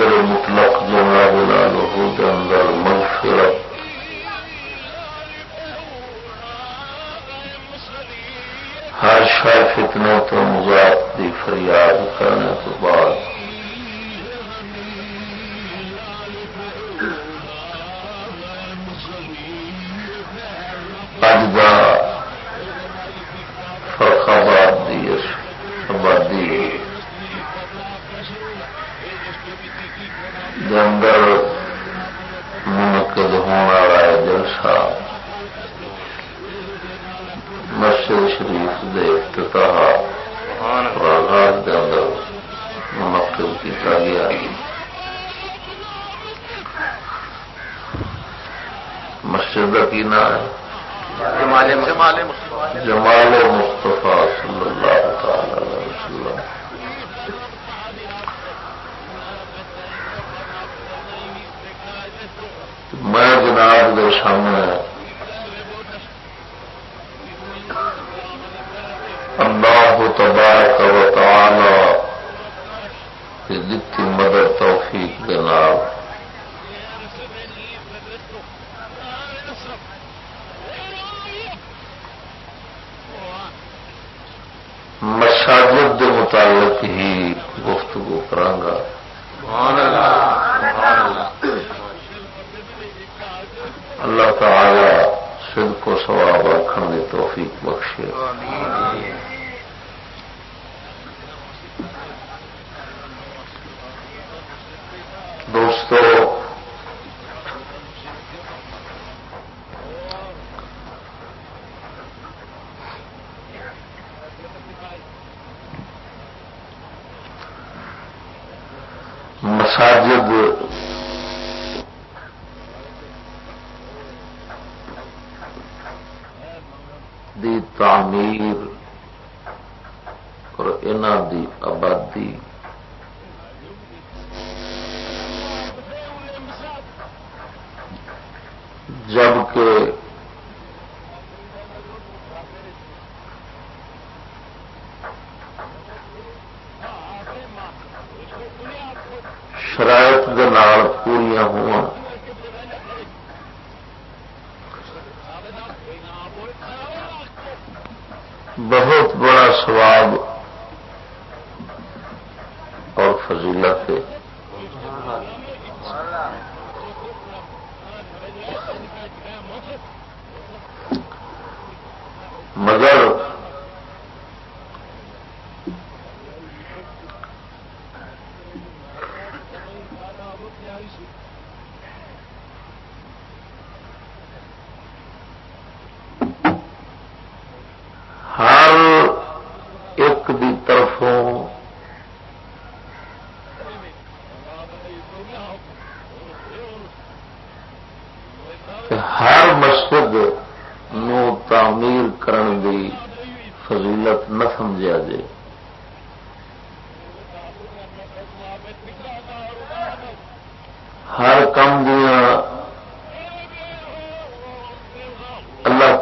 القادر المطلق جناب العلوه کے اندر مغفرت. ہر شاید فتنوں تو مذاق کی فریاد کرنے کے بعد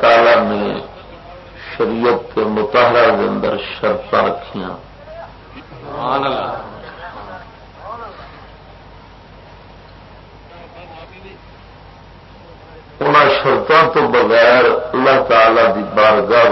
تعالی نے شریعت کے متحرہ کے اندر شرط رکھیا ان شرطوں تو بغیر اللہ تعالی دی بارگاہ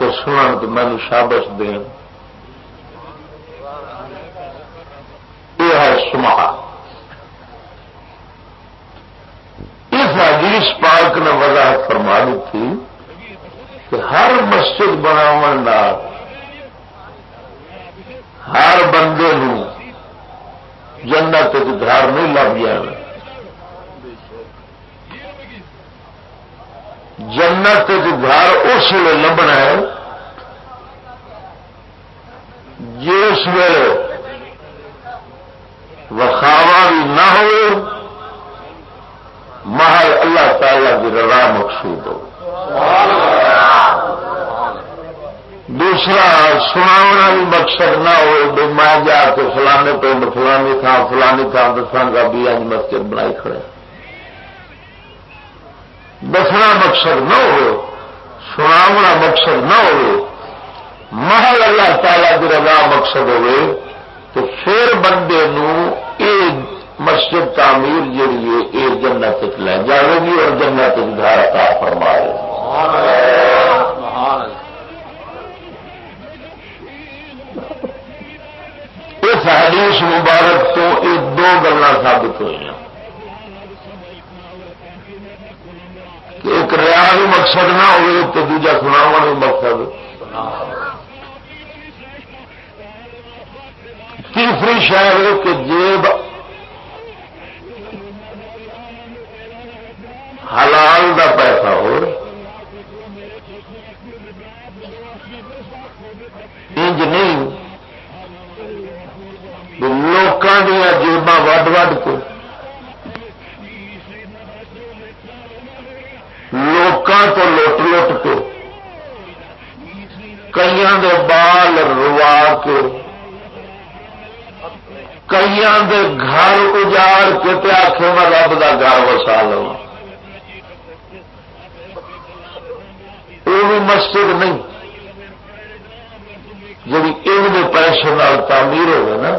کے سنن تو مینو شابش دین۔ یہ ہے سما اس حدیث پارک نے وضاحت فرما تھی کہ ہر مسجد بنا ہر بندے جنت گھر نہیں لگ جائے جنت گھر اس ویلے لبنا ہے جی جس ویل وکھاوا بھی نہ ہو محل اللہ تعالی کی رضا مقصود ہو۔ دوسرا، سناونا بھی مقصد نہ ہو بے میں جا کے فلانے پنڈ فلانی تھا فلانی تھا دسانگا بھی آج مسجد بنائی کھڑے۔ دسنا مقصد نہ ہو سناونا مقصد نہ ہو محل اللہ تعالی کی رضا مقصد ہوئے تو پھر بندے نو اے مسجد تعمیر جیڑی ہے یہ جنت لے جائے گی اور جنت گھر کا فرما اس حدیث مبارک تو یہ دو گلا ثابت ہوئی ایک ریا بھی مقصد نہ ہوئے تو دوجا سناو بھی مقصد تیسری شہر کہ جیب حلال دا پیسہ ہو انج نہیں لوکاں دیا جیباں وڈ وڈ کے لوکاں تو لٹ لٹ کے کئی دے بال روا کے کئی دے گھر اجاڑ کے میں رب کا گھر وسا لو بھی مسجد نہیں۔ جی یہ پیسے تعمیر ہوگا نا،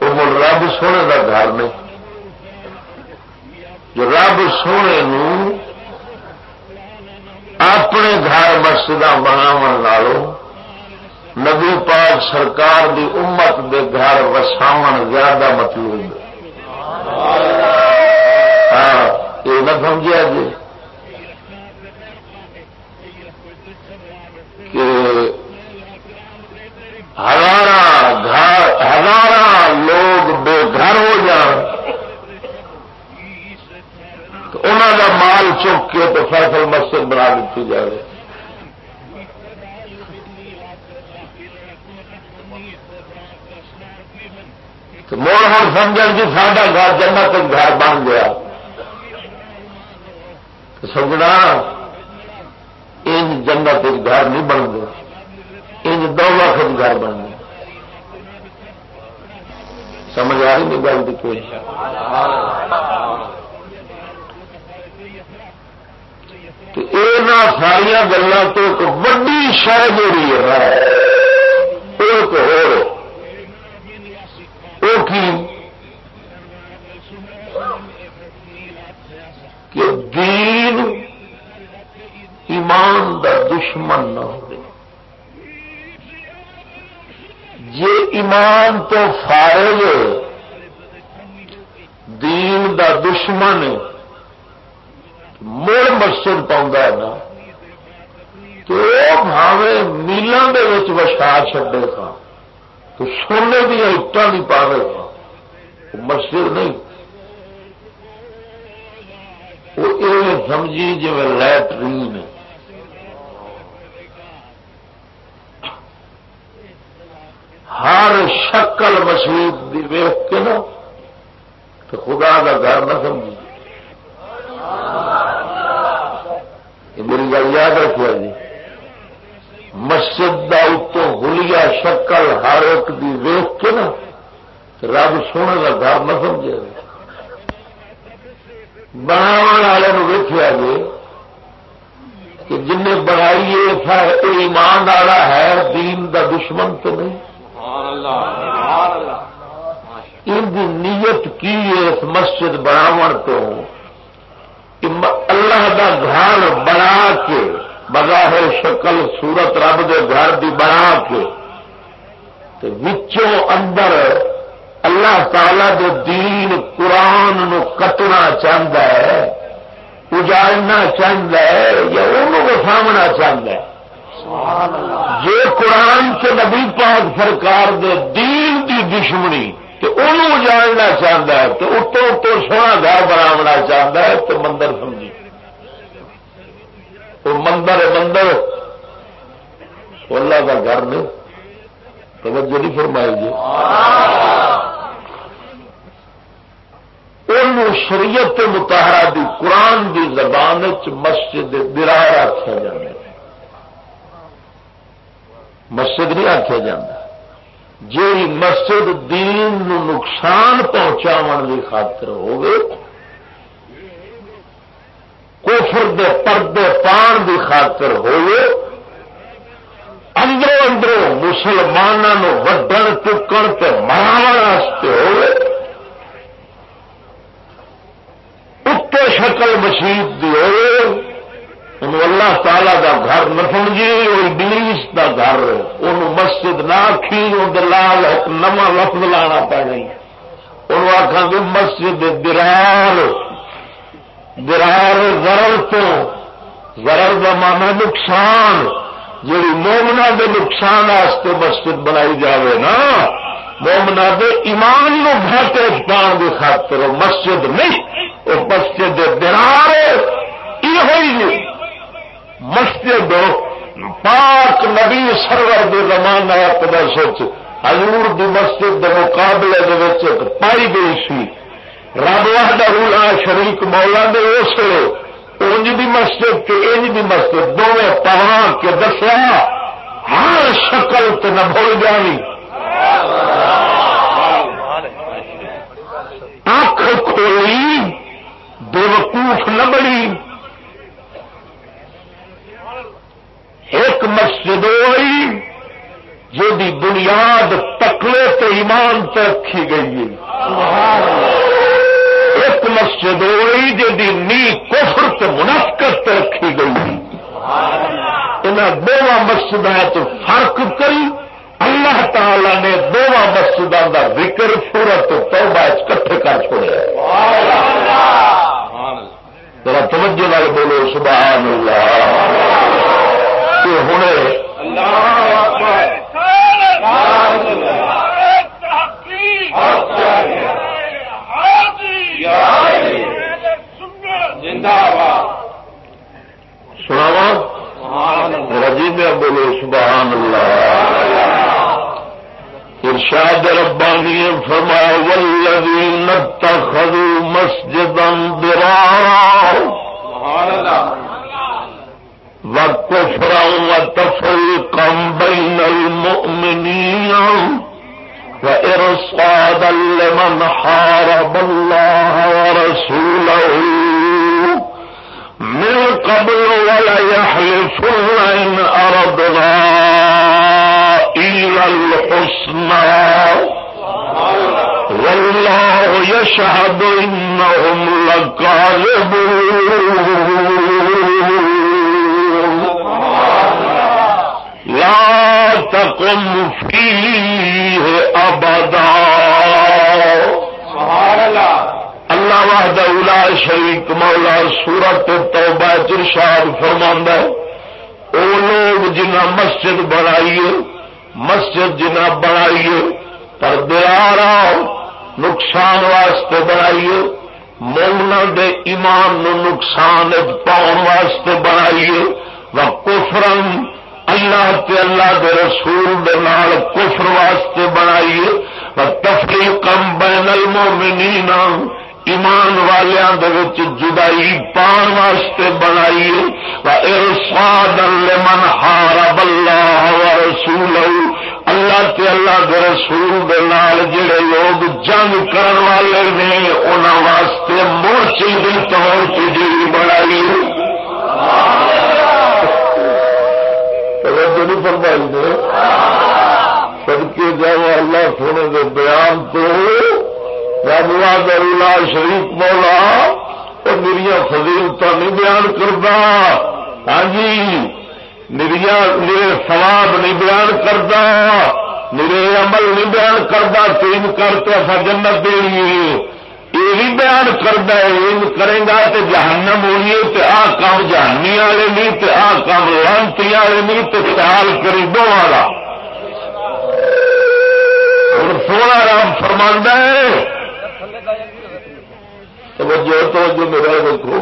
وہ مل رب سونے کا گھر نہیں۔ جو رب سونے نو اپنے گھر مسجد بناو نبی پاک سرکار دی امت دے گھر وساو زیادہ مطلوب ہاں یہ نہ سمجھا جی؟ کہ ہزار ہزار لوگ بے گھر ہو جان تو انہوں کا مال چک کے تو فیصل مسجد بنا دیتی جائے۔ تو موڑ ہوں سمجھ جی ساڈا گھر جنت گھر بن گیا۔ سمجھنا، ان جنت گھر نہیں بن گیا۔ ان دو وقت گھر بن گیا۔ سمجھ آ رہی نہیں گل کی کوئی؟ ساریا گلوں تو ایک وڈی شہ جی ہے، ایک ہو کہ دین ایمان دا دشمن نہ ہو جی ایمان تو فارغ دین دا دشمن مڑ مسجد پاؤں نا۔ تو بھاوے میلوں کے وشا چڈے تھا تو سونے دیا اٹان نہیں پا رہے ہاں۔ مسجد نہیں۔ وہ یہ سمجھی جی لٹرین ہر شکل مسجد ویخ کے نا، تو خدا کا گھر نہ سمجھی۔ میری گل یاد رکھو جی مسجد کا اتو ہولیا شکل ہر ایک دی ویخ کے نا رب سونے کا گھر نہ سمجھے۔ بناو والے ویخیا جی کہ جن بنائی ایمان والا ہے دین دا دشمن تو نہیں۔ ان نیت کی اس مسجد بناو تو؟ اللہ دا گھر بنا کے بظاہر شکل سورت رب دے گھر دی بنا کے وچوں اندر اللہ تعالی دے دین قرآن نو کٹنا چاہتا ہے اجاڑنا چاہتا ہے یا انہوں وسامنا چاہتا ہے۔ جی قرآن کے نبی پاک سرکار دے دین دی دشمنی تو انہوں اجاڑنا چاہتا ہے تو اتو اتو سونا گھر بناونا چاہتا ہے تو مندر سمجھی وہ مندر مندر۔ اللہ کا گھر نہیں۔ توجہ نہیں فرمائی جی۔ ان شریعت متحرہ دی قرآن دی زبان چ مسجد درار آخیا جا مسجد نہیں آخیا جا جی مسجد دین نو نقصان پہنچاو کی خاطر ہوگی کوفر دے پردے پان دی خاطر ہوئے، اندروں اندروں مسلمانوں وڈن چکن تے مراو ہوئے۔ اتنے شکل مشید دی ہوئے۔ ان اللہ تعالی دا گھر نہ سمجھی وہ ابلیس دا گھر۔ ان مسجد نہ آخی اندر لال ایک نواں لفظ لانا پڑنا ان آخان مسجد درار۔ درار زرر تو زرر کا مانا نقصان جی مومنا دے نقصان واسطے مسجد بنائی جاوے نا مومنا دے ایمان نو گھاٹے پان کی خاطر مسجد نہیں، وہ مسجد درار یہ جی۔ مسجد پاک نبی سرور دے زمانہ پدرس حضور دی مسجد دے مقابلے دے پائی گئی سی۔ رب وحدہ رولا شریک مولا نے اس انج دی مسجد کے انج دی مسجد دونوں پہا کے دسیا ہر شکل تو نہ بھول جانی۔ اکھ کھولی بے وقوف نہ بڑی۔ ایک مسجد ہوئی جی بنیاد تکلے تو ایمان تے رکھی گئی۔ ایک مسجد ہوئی جی نی کفر تے منافقت رکھی گئی۔ ان دونوں مسجد فرق کری۔ اللہ تعالی نے دونوں مسجدوں کا ذکر سورت توبہ کٹھے کر چھوڑے ذرا توجہ نال بولو سبحان اللہ ہوں سناوا رجی میں بولو سبحان اللہ۔ ارشاد ربانی فرمایا والذین اتخذوا مسجدا اللہ۔ وكفرا وتفريقا بين المؤمنين وإرصادا لمن حارب الله ورسوله من قبل ولا يحلفن إن أردنا إلا الحسنى. والله يشهد إنهم لكاذبون. لا تقم فيه ابدا اللہ وحدہ اولا شریک مولا سورت توبہ چرشاد فرما او لوگ جنہ مسجد بنائیے مسجد جنہ بنائیے پر دلارا نقصان واسطے بنائیے مومنا دے ایمان نو نقصان پاؤن واسطے بنائیے وہ کفرن اللہ تے اللہ دے رسول دے نال کفر واسطے بنائیے تفریح کم بین المومنین ایمان والیاں دے وچ جدائی پان واسطے بنائیے ارشاد لمن اللہ ورسولہ اللہ تے اللہ دے رسول دے نال جڑے لوگ جنگ کرن والے نے، انہاں واسطے مورچے دی طور تے جڑی بنائی نہیں فرمائی دے سڑکے جاؤ اللہ سونے کے بیان تو ربلا درولا شریف مولا اور میری فضیلت نہیں بیان کرتا ہاں جی میرے سواب نہیں بیان کرتا میرے عمل نہیں بیان کرتا تین کر کے اصا جنت دینی یہ بھی بیان کرتا ہے کرے گا تو جہنم ہونی تو آ کام جہانی والے نہیں تو آ کام لانتی والے نہیں تو خیال کری والا۔ سونا رام فرما ہے توجہ توجہ میرا دیکھو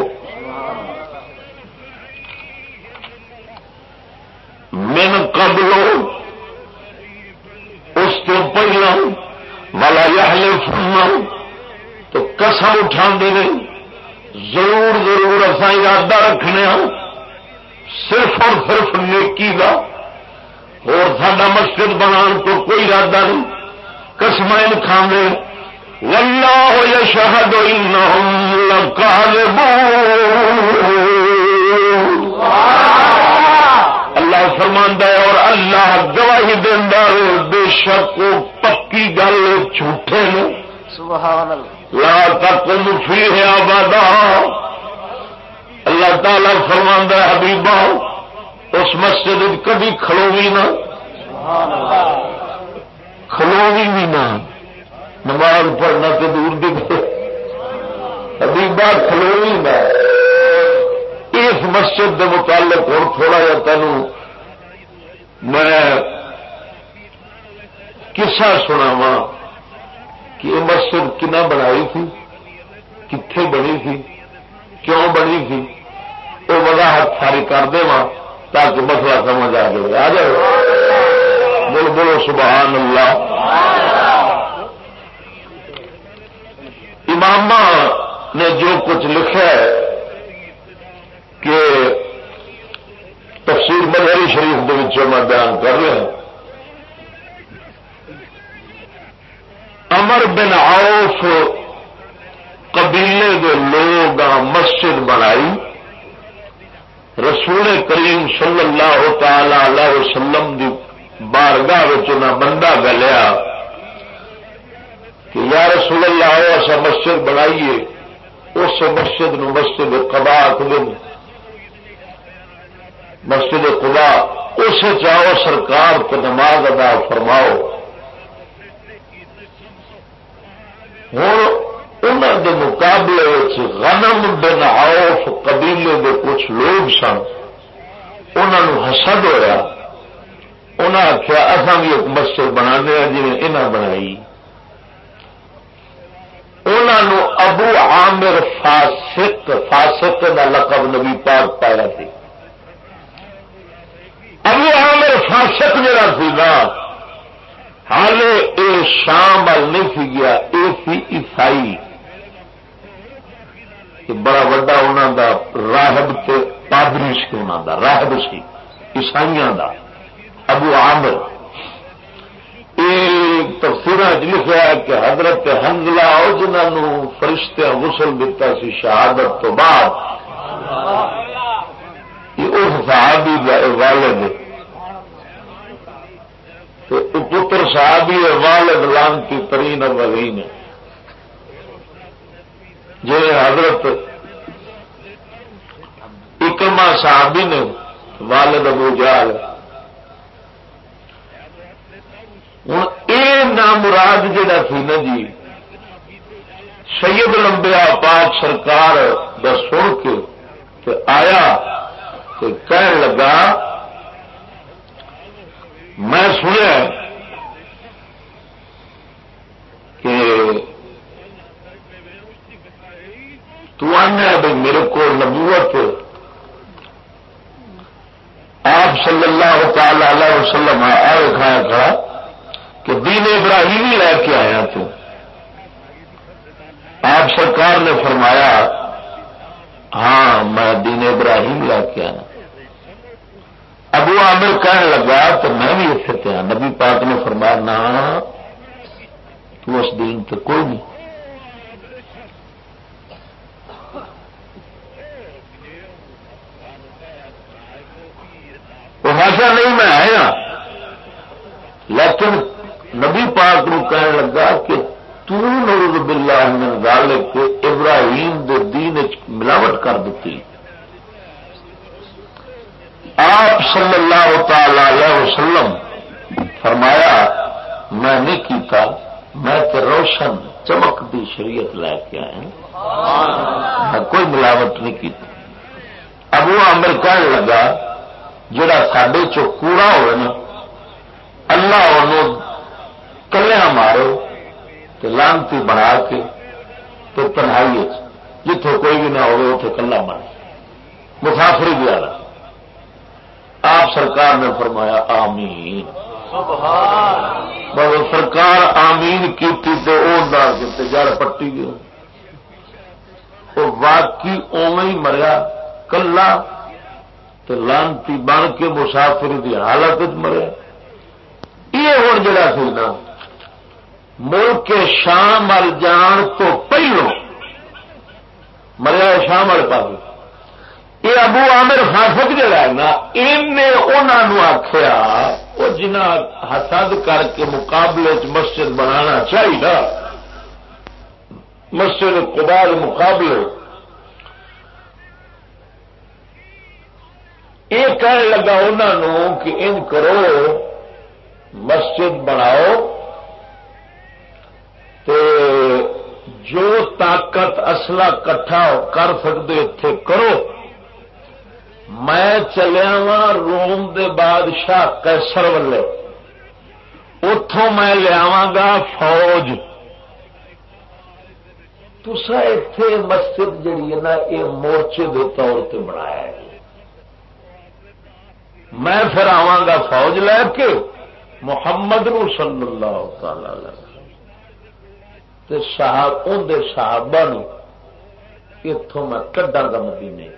من قبلو اس تو پہلا والا یہ فرما تو قسم اٹھا دے ضرور ضرور اصا ارادہ رکھنے ہاں صرف اور صرف نیکی کا اور سڈا مسجد بنا تو کوئی ارادہ نہیں کسم کھانے واللہ یشہد انہم لکاذبون اللہ فرماندا ہے اور اللہ گواہی دیندا ہے بے شک پکی گل جھوٹے نے۔ سبحان اللہ۔ لا تقم فیہ ابدا۔ اللہ تعالی فرماندا ہے حبیبا اس مسجد کبھی کھلوی نہ۔ کھلوی بھی نہ۔ نماز پڑھنا تو دور دکھے حبیبا کھلوی نہ اس مسجد کے متعلق ہوں تھوڑا جا تین میں کسا سنا وا کہ یہ مسجد کنا بنائی تھی؟ کتنے بنی تھی؟ کیوں بنی تھی؟ وہ وضاحت ساری کر دے تاکہ مسئلہ سمجھ آ جائے. آ جائے. بول بولو سبحان اللہ. امام نے جو کچھ لکھا ہے کہ تفسیر مظہری شریف کے میں بیان کر رہا امر بن آؤف قبیلے کے لوگ مسجد بنائی۔ رسول کریم صلی اللہ تعالی علیہ وسلم دی بارگاہ بندہ گلیا۔ کہ یا رسول اللہ ایسا مسجد بنائیے، اس مسجد نو مسجد قبا دن مسجد خدا اس چاہو سرکار کو نماز ادا فرماؤ۔ ہوں انہوں کے مقابلے غنم بن آؤف قبیلے کے کچھ لوگ سن۔ انہوں حسد ہوا انہیں آخیا اصا بھی ایک مسجد بنا دیا جی انہیں بنائی۔ انہوں ابو عامر فاسق فاسق کا لقب نبی پاک پایا تھی ابو عامر فاسق جڑا سی نا ہال یہ شام وال نہیں سی گیا یہ سی عیسائی۔ بڑا وا انہوں دا راہب تے پادری سی انہوں دا، راہب سی عیسائی دا، ابو عامر۔ یہ تفصیل لکھا ہے کہ حضرت ہنگلا جنہوں فرشتے غسل دیتا سی شہادت تو بعد صحابی والد پتر صحابی والد لانتی ترین اولین جی حضرت اکما صحابی نے، والد ابو جال ہوں یہ نامراد جڑا سی نا جی سید لمبیا پاک سرکار دا سن کے آیا کہنے لگا، میں سنیا کہ تو آنا بھائی میرے کو نبوت آپ صلی اللہ تعالی علیہ وسلم آئے کھایا تھا۔ کہ دین ابراہیمی لے کے آیا تو۔ آپ سرکار نے فرمایا ہاں میں دین ابراہیم لا کے آیا۔ ابو عامر کہنے لگا، تو میں بھی اتنے پہ نبی پاک نے فرمایا، نہ، تو اس دین تو کوئی نہیں۔ وہ نہیں، میں آیا۔ لیکن نبی پاک نو کہنے لگا کہ تو تور باللہ من ذالک ابراہیم دے دین ملاوٹ کر دیتی آپ صلی اللہ تعالی علیہ وسلم فرمایا، میں نہیں کیتا، میں تو روشن، چمک دی شریعت لے کے آیا میں کوئی ملاوٹ نہیں کی ابو عامر کہنے لگا، جڑا سڈے چوڑا ہوئے نا، اللہ انہوں کلیا مارو تو لانتی بنا کے تو تنہائی جتوں کوئی بھی نہ ہو کلا مر مسافری بھی آ رہا آپ سرکار نے فرمایا، آمین۔ بس سرکار آمین کی جڑ پٹی گئی وہ واقعی اوے ہی مریا کلا تو لانتی بن کے مسافر کی حالت مریا۔ یہ ہوں جڑا سی نا ملک شام ال جان تو پہلو۔ مریا شام ال پا یہ ابو عامر فاسق جڑا ہے نا انہوں آخیا وہ جنا حسد کر کے مقابلے چ مسجد بنانا چاہیے مسجد قبال مقابلے۔ یہ کہنے لگا انہوں کہ ان کرو، مسجد بناؤ۔ تو جو طاقت اصلا کٹھا کر سکتے اتے کرو۔ میں چلیا وا روم دے بادشاہ کیسر والے۔ اتوں میں لیا گا فوج۔ تسا اتے مسجد جہی ہے نا، یہ مورچے کے طور پہ بنایا ہے۔ میں پھر گا فوج لے کے، محمد نو صلی اللہ تعالی صاحب اندر صحابہ اتوں میں کڈا گا مدینے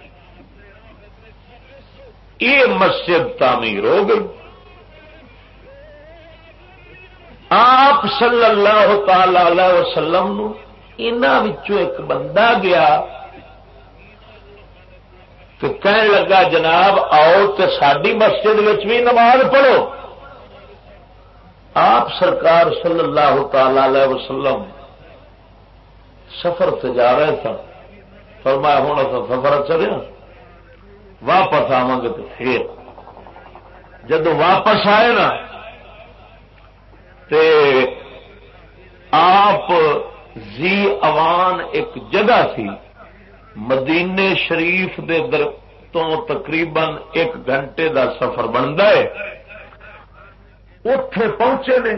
یہ مسجد تعمیر ہو گئی۔ آپ صلی اللہ تعالی وسلم ایک بندہ گیا تو کہنے لگا، جناب آؤ تو ساری مسجد بھی نماز پڑھو۔ آپ سرکار صلی اللہ تعالی وسلم سفر سے جا رہے تھے فرمایا ہوں سفر چلے واپس آو گے تو پھر۔ جدو واپس آئے نا تے آپ زی اوان ایک جگہ تھی مدینے شریف دے در تو تقریباً ایک گھنٹے دا سفر بنتا ہے۔ اتے پہنچے نے۔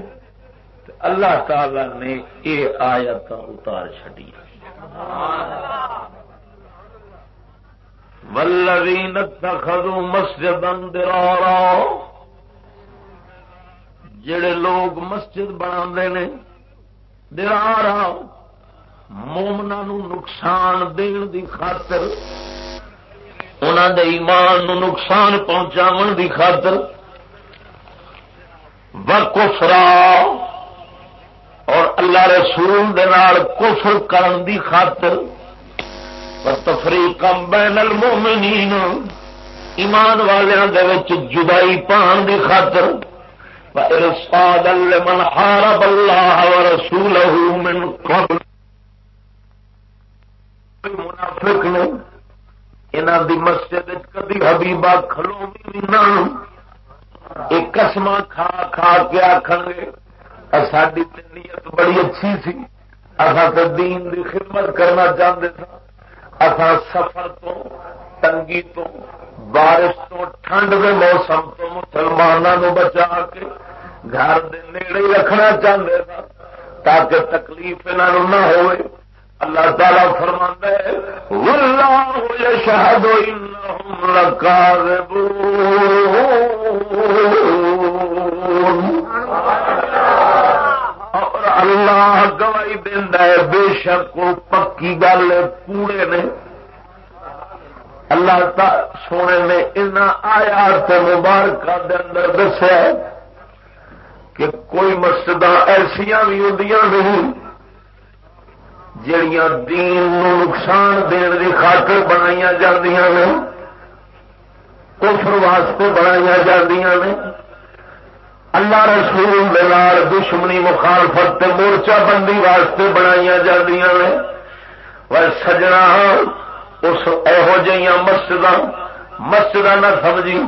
اللہ تعالی نے یہ آیت اتار چڈی ولوین اتخذوا مسجدا درارا، جڑے لوگ مسجد بنا نے، درارا مومنا نقصان دین دی خاطر انہوں دے ایمان نو نقصان پہنچاو دی خاطر وکفرا اور اللہ رسول دے نال کفر کرن دی خاطر تفریقم بین المؤمنین ایمان والوں جدائی پان کی خاطر لمن حارب اللہ ورسوله من قبل۔ منافق نے انہوں دی مسجد کبھی حبیبا کھلو بھی نہ ایک قسم کھا کھا کے آخر گے ساری نیت بڑی اچھی سی۔ اصا تو دین دی خدمت کرنا چاہتے تھا اصا سفر تو، تنگی تو، بارش تو، ٹھنڈ کے موسم تو مسلمانوں بچا کے گھر دے نیڑے رکھنا چاہتے تھا تاکہ تکلیف انہوں نہ ہو اللہ تعالی فرما ہے شہد اور اللہ گوائی دینا ہے، بے شک وہ پکی گل کوڑے نے۔ اللہ سونے نے ان آیا مبارک دے اندر دسیا کہ کوئی مسجد ایسا بھی ہوں نہیں جڑیاں دین نو نقصان دین کی خاطر بنائی جاندیاں نے، کفر واسطے بنائی جاندیاں نے۔ اللہ رسول دلال دشمنی مخالفت مورچہ بندی واسطے بنائی جی سجنا اس یہو جہیا مسجد مسجد نہ سمجھی۔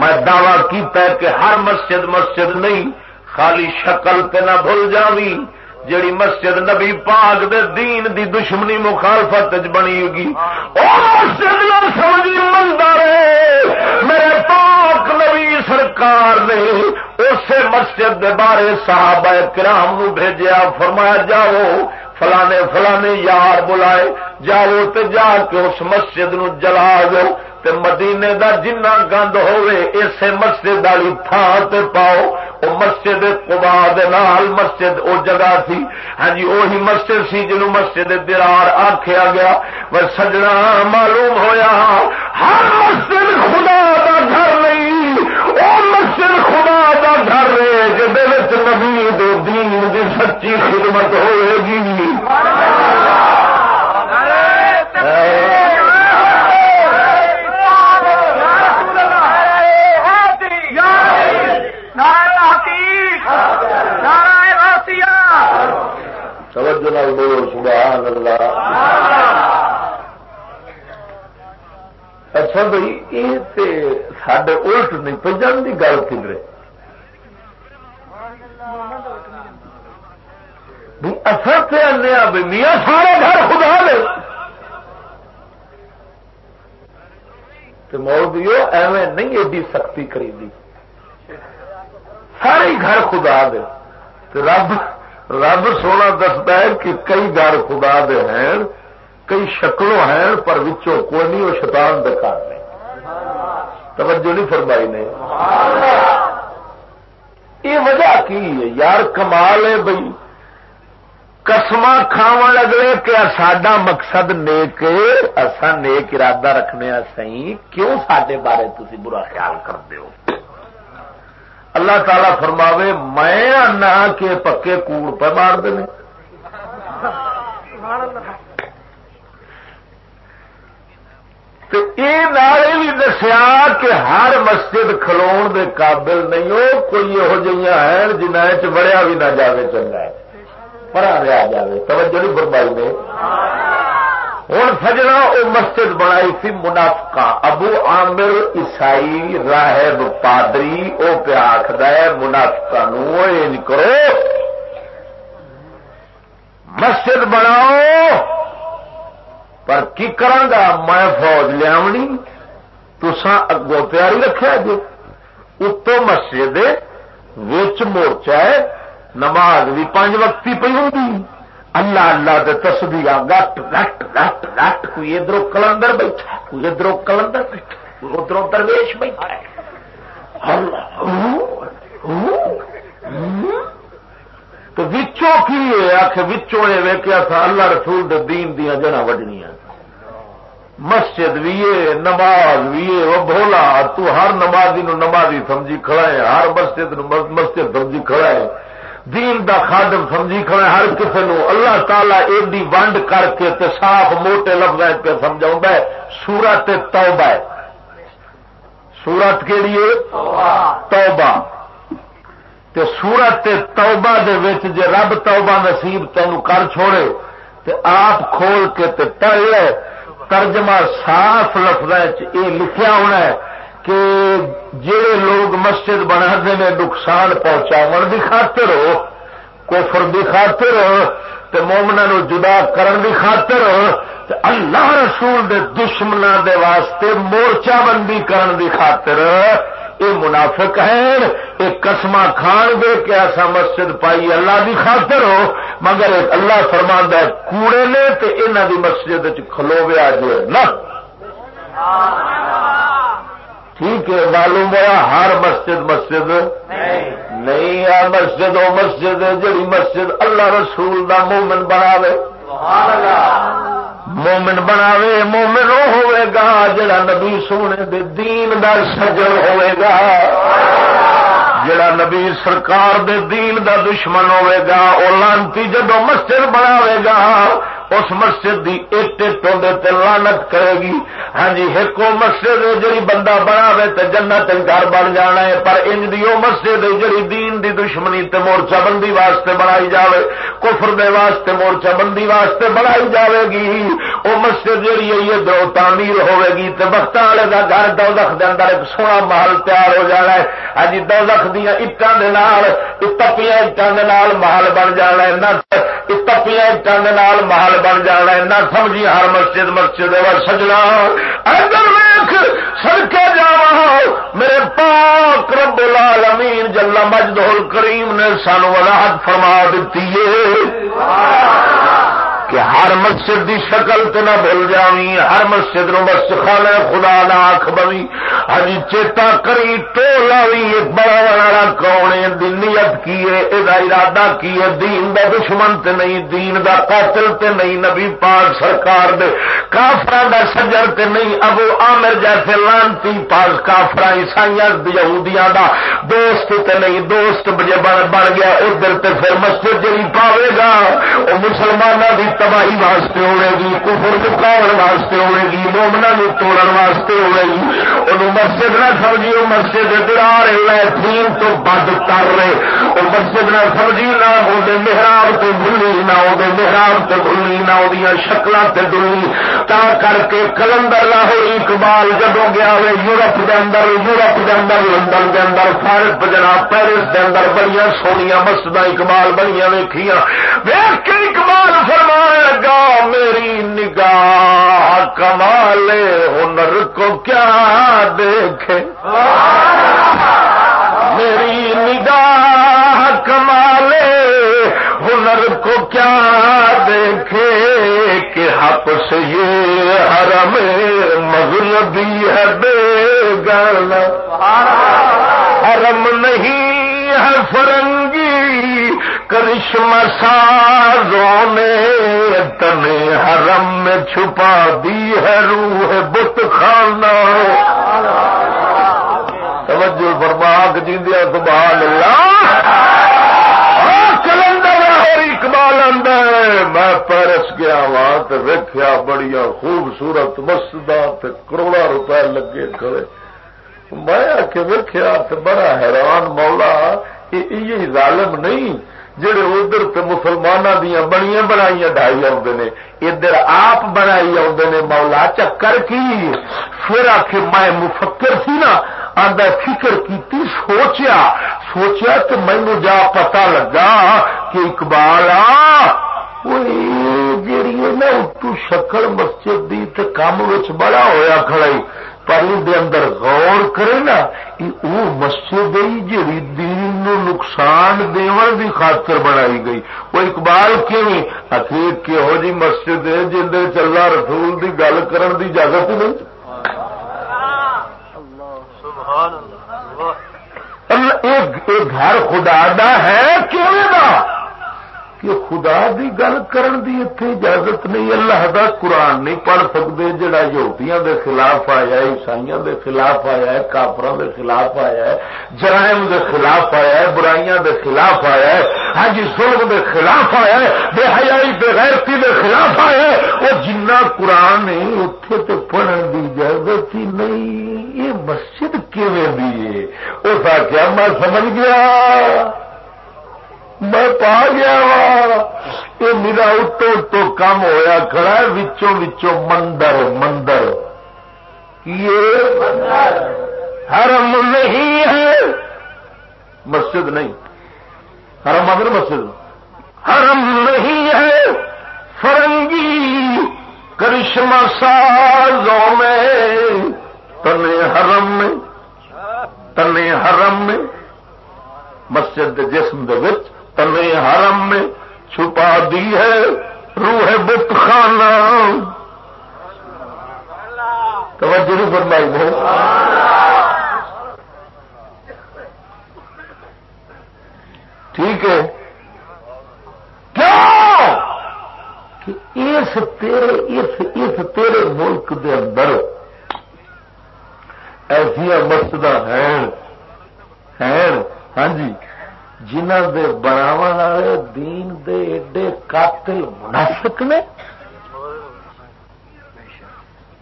میں دعوی کیتا ہے کہ ہر مسجد مسجد نہیں، خالی شکل تے نہ بھول جاوی۔ جیڑی مسجد نبی پاک دے دین دی دشمنی مخالفت بنی گی مسجد نہ سمجھی مندر میرے پاک نبی سرکار نے اسے مسجد دے بارے صحابہ کرام نو بھیجیا، فرمایا، جاؤ، فلانے فلانے یار بلائے، جاؤ تو جا کے اس مسجد نو جلا دو۔ تے مدینے دا جنہ گند ہوئے اسے مسجد والی تھان تے پاؤ۔ وہ مسجد قبا نال مسجد او جگہ تھی ہاں جی وہی مسجد سی جنو مسجد درار آخیا گیا۔ وہ سجنا معلوم ہویا، ہر مسجد خدا دا گھر نہیں۔ وہ مسجد خدا دا گھر ہے جب نبی دے دین دی سچی خدمت ہوئے۔ نال بولو سبحان اللہ۔ اچھا بھائی، یہ سڈے الٹ نہیں پہ کی گل کدھر اثر سے آنے بھائی، میاں سارے گھر خدا لے تو مول دیو ایویں نہیں ایڈی سختی کری دی سارے گھر خدا دے۔ رب رب سونا دستا ہے کہ کئی گھر خدا دے ہیں، کئی شکلوں ہیں، پر وچوں کوئی نہیں، وہ شیطان دکھا رہے توجہ نہیں فرمائی نے۔ یہ وجہ کی ہے؟ یار کمال ہے بھائی کسم کھاو لگے کہ ساڈا مقصد نیک اصا نیک ارادہ رکھنے سی کیوں سڈے بارے تھی برا خیال کرتے ہو؟ اللہ تعالی فرماوے، میں آنا کہ پکے کوڑ پہ مار دے یہ بھی دسیا کہ ہر مسجد کھلو دے قابل نہیں ہو کوئی یہو جہاں ہیں جنہیں بڑیا بھی نہ جائے چنگا ہے۔ پر رہا جائے توجہ نہیں فرمائی نے۔ ہوں سجنا وہ مسجد بنائی تھی منافقہ ابو عامر عیسائی راہب پادری وہ پیا آخد منافقہ نو کرو۔ مسجد بناؤ۔ پر کی کرا میں فوج لیا تسا اگو تیاری رکھا جی۔ اتو مسجد مورچا ہے۔ نماز بھی پانچ وقتی پی ہوں اللہ اللہ دے تسبیح گٹ گٹ گٹ گٹ کوئی ادھر کلندر بیٹھا کوئی ادھر کلندر بیٹھا کوئی ادھر درویش بیٹھا تو وچوں کی آخ وچوں یہ ویکیا تھا، اللہ رسول دے دین دیا جڑا وڈنیا مسجد بھی ہے، نماز بھی ہے وہ بھولا، تو ہر نمازی نو نمازی سمجھی کھڑا ہے، ہر مسجد نو مسجد سمجھی کھڑا ہے۔ دین دا خادم سمجھی کھڑے ہر کسی نو اللہ تعالی ایڈی ونڈ کر کے تے صاف موٹے لفظ پہ سمجھا سورت توبہ ہے۔ سورت کہڑی ہے؟ توبہ۔ تے سورت توبہ دے وچ جے رب توبہ نصیب تینو کر چھوڑے، تے آپ کھول کے تے پڑھ لے، ترجمہ صاف لفظ یہ لکھیا ہونا ہے۔ کہ جڑے لوگ مسجد بنا دے نقصان پہنچاو دی خاطر ہو کوفر دی خاطر، تے مومنا نو جدا کرن دی خاطر، تے اللہ رسول دے دشمنا دے واسطے مورچہ بندی کرن دی خاطر۔ یہ منافق ہے یہ قسم کھان دے کہ ایسا مسجد پائی اللہ دی خاطر ہو مگر اللہ فرما کوڑے نے تے انہوں دی مسجد کھلویا جو ہے۔ ٹھیک ہے معلوم ہوا ہر مسجد مسجد نہیں۔ آ مسجد وہ مسجد جڑی مسجد اللہ رسول دا مومن بنا مومن بناوے مومن وہ ہوئے گا جڑا نبی سونے دے دین دا سجن ہوئے گا۔ جڑا نبی سرکار دے دین دا دشمن ہوئے گا وہ لانتی جدو مسجد بناوے گا۔ اس مسجد دی اٹ تے لانت کرے گی۔ ہاں جی ایک مسجد جی بندہ بنا تو جنت گھر بن جانا ہے، پر انج دی او مسجد جڑی دین دی دشمنی تے مورچہ بندی واسطے بنائی جاوے۔ کفر دے واسطے مورچہ بندی واسطے بنائی جاوے گی۔ او مسجد جڑی ہے، یہ دو تعمیر ہوے گی تے وقت والے دا گھر دوزخ دے اندر ایک سونا محل تیار ہو جانا ہے۔ ہاں جی دوزخ دیا اٹان دے نال تپیاں اٹان دے نال محل بن جانا ہے۔ نہ تپیاں اٹان دے نال محل بن جانا نہ سمجھی ہر مسجد مسجد سجنا۔ ادھر ویخ سڑکے جا میرے پاک رب العالمین جلا مجد کریم نے سانو وضاحت فرما دیتی ہے۔ کہ ہر مسجد دی شکل تے نہ بھول جاوی ہر مسجد نو مسجد خانے خدا نہ آخ بوی ہجی چیتا کری تو لاوی ایک بڑا بڑا کونے دی نیت کی ہے ادا ارادہ کی ہے، دین دا دشمن تے نہیں، دین دا قاتل تے نہیں، نبی پاک سرکار دے کافران دا سجر تے نہیں۔ ابو عامر جیسے لانتی پاس کافران عیسائیاں، یہودیاں دا دوست تے نہیں، دوست بجے بن بن گیا، ادھر تے پھر مسجد جی پاوے گا، وہ مسلمانوں کی تباہی واسطے ہوے گی، کفر مکاو واسطے ہوے گی مومنا نو توڑ واسطے ہوے گی۔ وہ مسجد نہ سمجھی وہ مسجد درار لین تو بد کر رہے۔ وہ مسجد نہ سمجھی، نہ وہ محراب تو بھلی، نہ وہ محراب تو بھلی، نہ وہ شکل سے ڈلی تا کر کے کلندر لاہور اقبال جدو گیا ہوئے، یورپ کے اندر، یورپ کے اندر، لندن کے اندر فارس جناب پیرس کے اندر بڑی سونیا مسجد اقبال بڑی ویخیا ویخ کے اقبال فرمان لگا میری نگاہ کمال ہنر کو کیا دیکھے؟ میری نگاہ کمال ہنر کو کیا دیکھے کہ حق سے یہ حرم مغلبی ہے بے گل حرم نہیں ہے فرنگی کرشم سازوں نے تن حرم میں چھپا دی ہے روح بت خانہ۔ توجہ فرماک جی دیا سبحان اللہ۔ کلندر اور اقبال اندر میں پیرس گیا وہاں تو ویکیا بڑیا خوبصورت مسجد کروڑا روپے لگے کھڑے۔ میں آ کے ویکیا بڑا حیران مولا یہ ظالم نہیں۔ جڑے ادھر تے مسلمانوں دیا بڑی بنائی ڈائی آدھے نے، ادھر آپ بنائی آدھے نے، مولا چکر کی؟ پھر آخ میں مفکر سی نا آدھا فکر کی سوچیا سوچیا تو مینو جا پتا لگا کہ اقبال جیڑی نا، اتو شکل مسجد دی تے کام بڑا ہویا کھڑائی پر دے اندر غور کرے نا وہ مسجد جڑی دین نو نقصان دیون دی خاطر بنائی گئی۔ وہ اقبال کیویں؟ اخیر کہو جی مسجد ہے جن چلا رسول دی گل کرن دی اجازت نہیں۔ ایک گھر خدا دا ہے کیویں دا؟ کہ خدا دی گل کرن دی اتنے اجازت نہیں، اللہ دا قرآن نہیں پڑھ سکتے جڑا یہودیاں دے خلاف آیا ہے، عیسائیاں دے خلاف آیا ہے دے خلاف آیا ہے، جرائم دے خلاف آیا ہے، برائیاں دے خلاف آیا ہے ہاں جی دے خلاف آیا ہے، بے حیائی، بے غیرتی دے خلاف آیا ہے وہ جنہ قرآن ہے اتنے تو پڑھن دی اجازت ہی نہیں، یہ مسجد کیویں دی ہے؟ اس آخیا میں سمجھ گیا۔ میں پا گیا وا یہ میرا اتو اتو کام ہوا کھڑا ہے وچوں وچوں مندر مندر۔ حرم نہیں ہے۔ مسجد نہیں۔ حرم مگر مسجد۔ حرم نہیں ہے۔ فرنگی کرشمہ سازوں میں۔ تنے حرم میں تنے حرم میں۔ مسجد جسم دے وچ۔ تنے حرم میں چھپا دی ہے روح بت خانہ توجہ نہیں فرمائی بھائی ٹھیک ہے۔ کہ اس تیرے، اس اس تیرے ملک دے اندر ایسا مسجد ہیں۔ ہیں۔ ہاں جی۔ جنہ دے بناو والے دین دے ایڈے قاتل منافق نے؟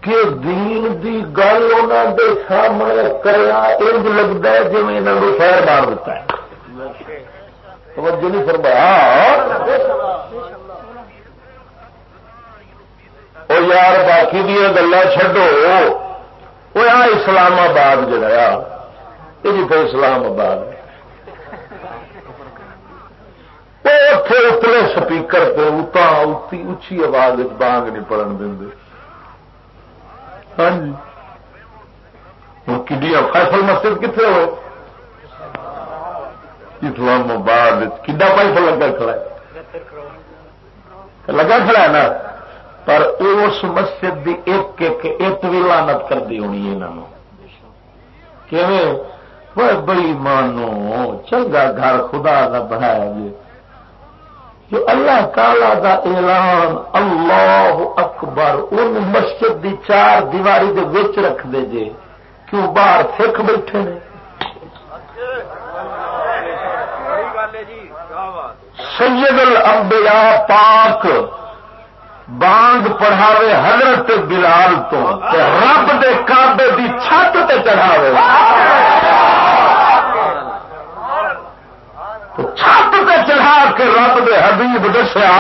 کہ دین دی گل انہوں دے سامنے کرنا انج لگتا ہے جی انہوں نے خیر مار دیتا ہے۔ توجہ نہیں فرمایا؟ وہ یار باقی دیا گلا چڈو وہ آ اسلام آباد جڑا یہ جتنے اسلام آباد ہے۔ اتلے سپیکر پہ اتا اچھی آواز بانگ نہیں پڑن دیں ہاں جی۔ ہوں کنڈیا فیصل مسجد کتنے ہو اسلام آباد کنڈا فیصل لگا کھڑا ہے؟ لگا کھڑا ہے نا؟ پر اس مسجد دی ایک ایک ایک بھی لانت کر دی ہونی انہوں بڑی مانو چنگا گھر خدا کا بنایا جی جو اللہ تعالی دا اعلان اللہ اکبر ان مسجد دی چار دیواری دے وچ رکھ دے جے۔ کیوں باہر سکھ بیٹھے نے؟ سید الانبیاء پاک بانگ پڑھاوے حضرت بلال تو رب دے کعبے دی چھت تے چڑھاوے۔ چھت تے چڑھا کے رب دے حبیب دسیا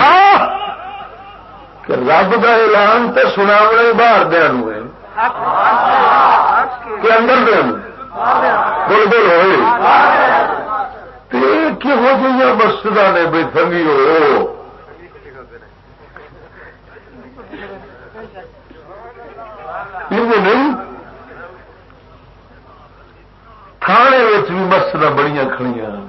کہ رب کا اعلان تو سنا باہر دیا کہ اندر دیا بول بول ہوئے۔ کہو جی مسجد نے بے تنگی ہو۔ نہیں۔ تھانے بھی مسجد بڑی کھڑیاں۔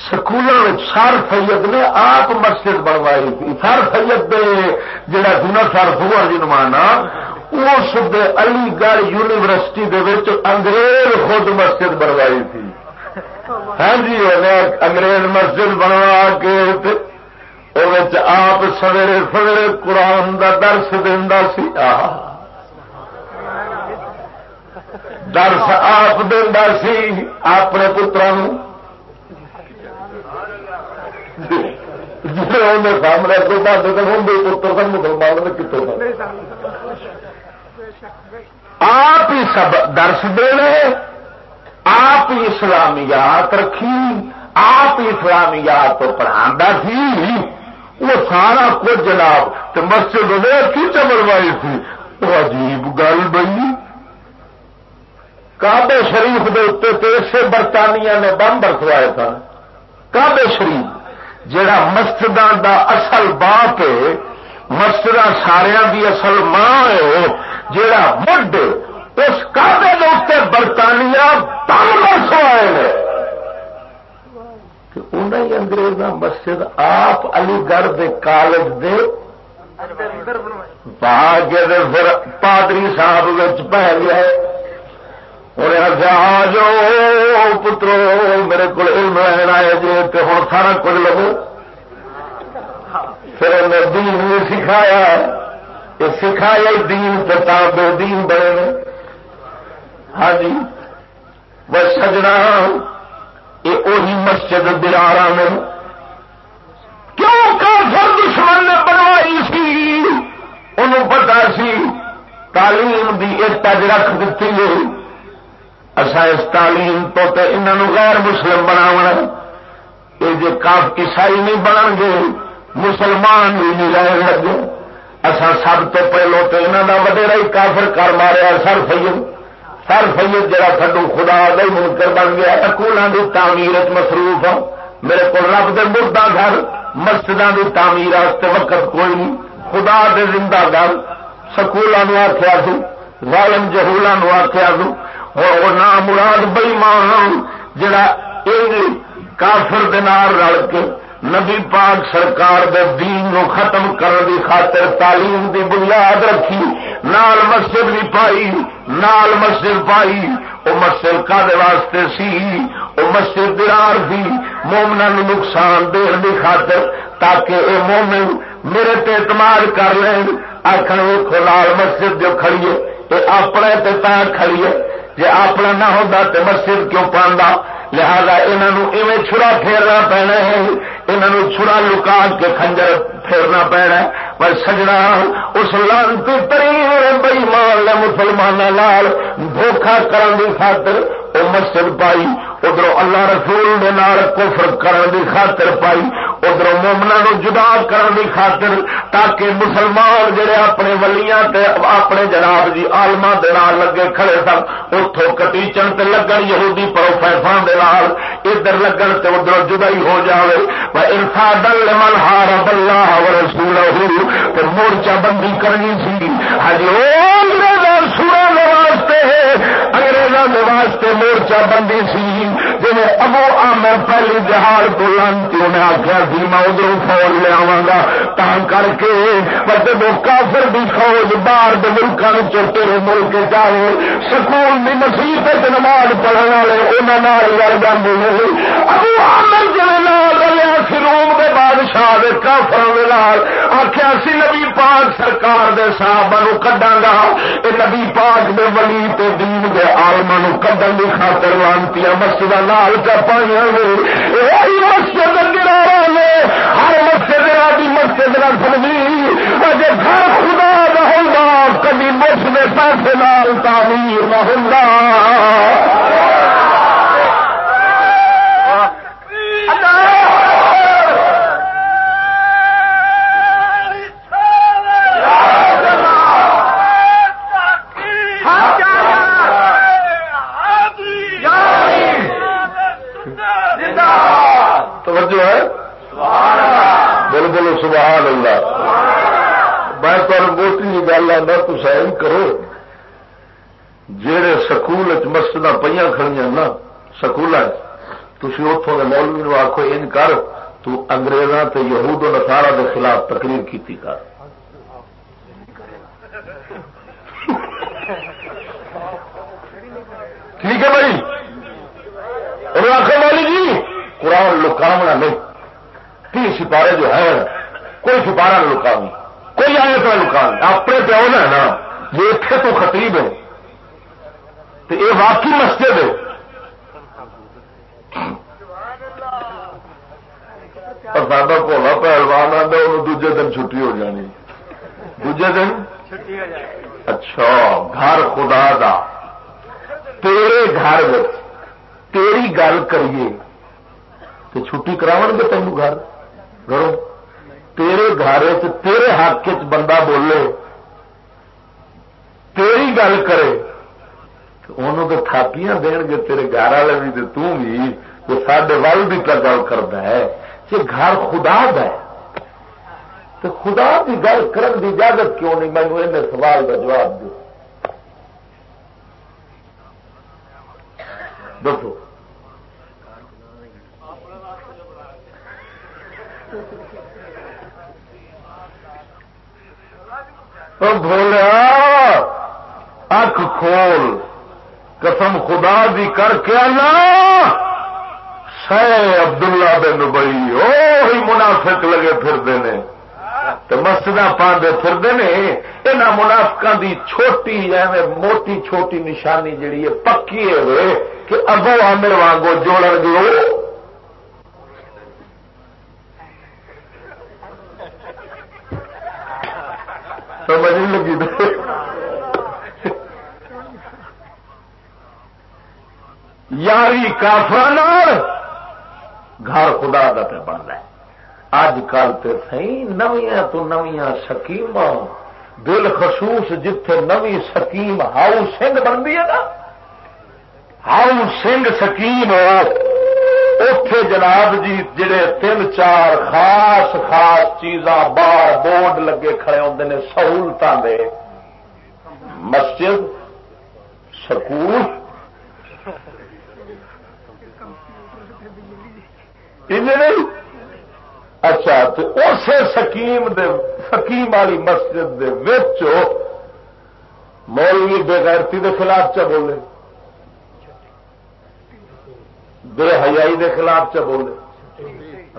سکولوں سر سید نے آپ مسجد بنوائی تھی سر سید دے جڑا سر سور جی نمانا اس علی گڑھ یونیورسٹی انگریز خود مسجد بنوائی تھی ہاں جی انگریز مسجد بنوا کے آپ سویرے سویرے قرآن کا درس دینا سی درس آپ دینا سی اپنے پترا سامنے کوئی پتر سن مسلمان نے کتنے آپ ہی سب درس دینے آپ ہی اسلامیات رکھی۔ آپ ہی اسلامیات پڑھا سی۔ وہ سارا کچھ جناب تو مسجد کی چمروائی تھی وہ عجیب گل بئی کابے شریف کے اتنے اسے برطانیہ نے بم برسوائے تھا کابے شریف۔ جڑا مسجد دا اصل باپ ہے مسجد سارا دی اصل ماں ہے، جڑا مڈ اس کابے اتنے برطانیہ سوائے انہیں انگریز مسجد آپ علی گڑھ دے کالج دے پھر پادری صاحب پہ گئے انہیں آخیا، آ جاؤ پترو، میرے کو علم لین آئے جی تو ہوں سارا کچھ لگو پھر انہیں دین بھی سکھایا۔ یہ سکھایا دین پتا دو دین بڑے ہاں جی۔ بس سجنا، یہ وہی مسجد دلارا میں۔ کیوں کافر دشمن نے بنوائی سی؟ انہوں پتا سی تعلیم دی ایک تج رکھ دیتی ہے۔ اصا اس تعلیم تو انہوں غیر مسلم بناو یہ جی کاف عیسائی نہیں بنن گے، مسلمان بھی نہیں رہن لگے۔ اصا سب تو پہلو تو انہوں کا وڈیرا ہی کافر کر ماریا سر سید۔ سر سید جڑا تھڈو خدا دے منکر بن گیا اکولوں کی تعمیر مصروف ہوں میرے کو رب دے مردہ گھر مسجدوں کی تعمیر وقت کوئی نہیں۔ خدا دے زندہ گھر۔ سکولوں آخیا سو، ظالم جہولوں آخیا سو۔ اور وہ نام مراد بئی مان جڑا کافر دنار رل کے نبی پاک سرکار دے دین نو ختم کرنے دی خاطر تعلیم دی بنیاد رکھی نال مسجد بھی پائی نال مسجد پائی وہ مسجد کا واسطے سی وہ مسجد درار سی مومنا نو نقصان دین دی خاطر تاکہ اے مومن میرے تے اعتماد کر لیں آخر ویکو لال مسجد جو کھڑیے اپنے تے تا کھڑیے جی اپنا نہ ہوتا تو مسجد کیوں پانا لہذا انہوں چھڑا پھیرنا پینا ہے۔ انہوں چھڑا لکا کے خنجر پھیرنا پینا پر سجنا اس لانتی ترین بئی مان لے مسلمان لال دھوکھا کرن دی خاطر وہ مسجد پائی۔ ادھر اللہ رسول دے نال کفر کرن دی خاطر پائی۔ ادھر مومنا نو جدا کرن دی خاطر تاکہ مسلمان جڑے اپنے ولیاں تے اپنے جناب جی آلما دے نال لگے کھڑے سن اتوں کٹیچن تے لگن یہودی پروفیسر دے ادھر لگن تے ادھر جدائی ہو جاوے۔ انسان دل من ہار اللہ و رسول تے مورچہ بندی کرنی سی۔ ہجی او سورا واسطے انگریزوں کے واسطے مورچہ بندی سی۔ جی ابو آمر پہلی جہار کو لانتی، انہیں آخیا سی، میں ادھر فوج لیا گا۔ تا کر کے جب کافر بھی فوج باہر ملکوں چوٹے ملک جائے سکول بھی مسیح نماز پڑھنے والے انہوں لڑ جاتے ہیں۔ ابو آمر جی لیا سی روم کے بادشاہ کافر آخیا سی نبی پاک سرکار دے صاحب کڈا گا یہ نبی پاک دے ولی تے دین دے آلما کڈن کی خاطر لانتی مسجد نال کا پائی مسجد گرا نے ہر مسجد کی مسجد نہ سنگی اجے گھر خدا نہ ہوگا کبھی مفت میں پیسے نال تعمیر نہ ہوگا توجہ ہے؟ بول بولو، سبحان اللہ۔ میں تمہیں موٹی گل آتا تو سائن کرو۔ جہے سکول مسجد پہ کھڑی نا سکول تھی اتوں کے مولوی نو آخو ان کر، تو انگریزاں تے یہود و نسارا کے خلاف تقریر کی کر۔ ٹھیک ہے بھائی؟ آخر مولی جی قرآن لکاونا نہیں تی سپارے جو ہے کوئی سپارا نہ لکاوی کوئی آئے تو لکاوی اپنے پیو نے نا۔ یہ اتنے تو خطیب ہے تو یہ واقعی مسجد ہے۔ اور ساڈا بھولا پہلوان آتا وہ دوجے دن چھٹی ہو جانی۔ دوجے دن؟ اچھا گھر خدا دا۔ تیرے گھر تیری گل کریے۔ تو چھٹی کراو گے تین گھر۔ گھروں۔ تیرے گھر تیرے حق چ بندہ بولے، تیری گل کرے انہوں تو تھاپیاں دین گے، تیرے گھر والے بھی بھی وہ سڈے ول بھی کا گل کرتا ہے۔ کہ گھر خدا ہے۔ تو خدا کی گل کرن کی اجازت کیوں نہیں؟ مینو ان سوال کا جواب دو۔ دسو۔ بھولیا اک کھول، قسم خدا دی کر کے آنا سہ عبداللہ بن بئی وہ منافق لگے پھرتے ہیں۔ مسجد پاندے پھرتے ہیں۔ یہاں منافقا دی چھوٹی، ایویں موٹی چھوٹی نشانی جڑی ہے، پکی ہے کہ اگو آمر وانگو جوڑ گے سمجھ نہیں لگی یاری کافر گھر خدا کا پہ بنتا ہے۔ اج کل تو سی نویاں تو نویاں سکیم دل خصوص جتھے نوی سکیم ہاؤسنگ بنتی ہے نا۔ ہاؤسنگ سکیم اتے جناب جی جڑے تین چار خاص خاص چیزاں باہر بورڈ لگے کھڑے ہوتے ہیں سہولتوں دے۔ مسجد، سکول۔ اچھا تو اسی سکیم دے، سکیم والی مسجد دے وچ مولوی بےغیرتی دے خلاف چ بولے؟ بے حیائی دے خلاف چ بولے۔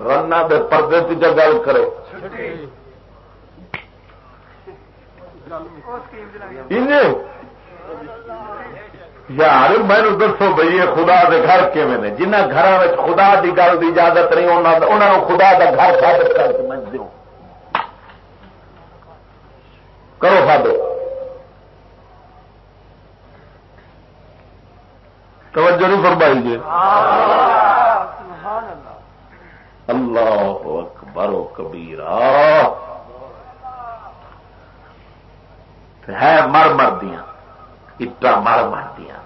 رنا دے پردے کی گل کرے۔ یار مینو دسو بھائی یہ خدا دے گھر کیون نے؟ جنہ گھر خدا دی گل دی اجازت نہیں انہوں خدا دا گھر ثابت کر کے میں دوں۔ کرو سادو توجہ نہیں فرمائی جی۔ اللہ اکبر و کبیرا ہے مر مر دیا اٹا مر مر دیا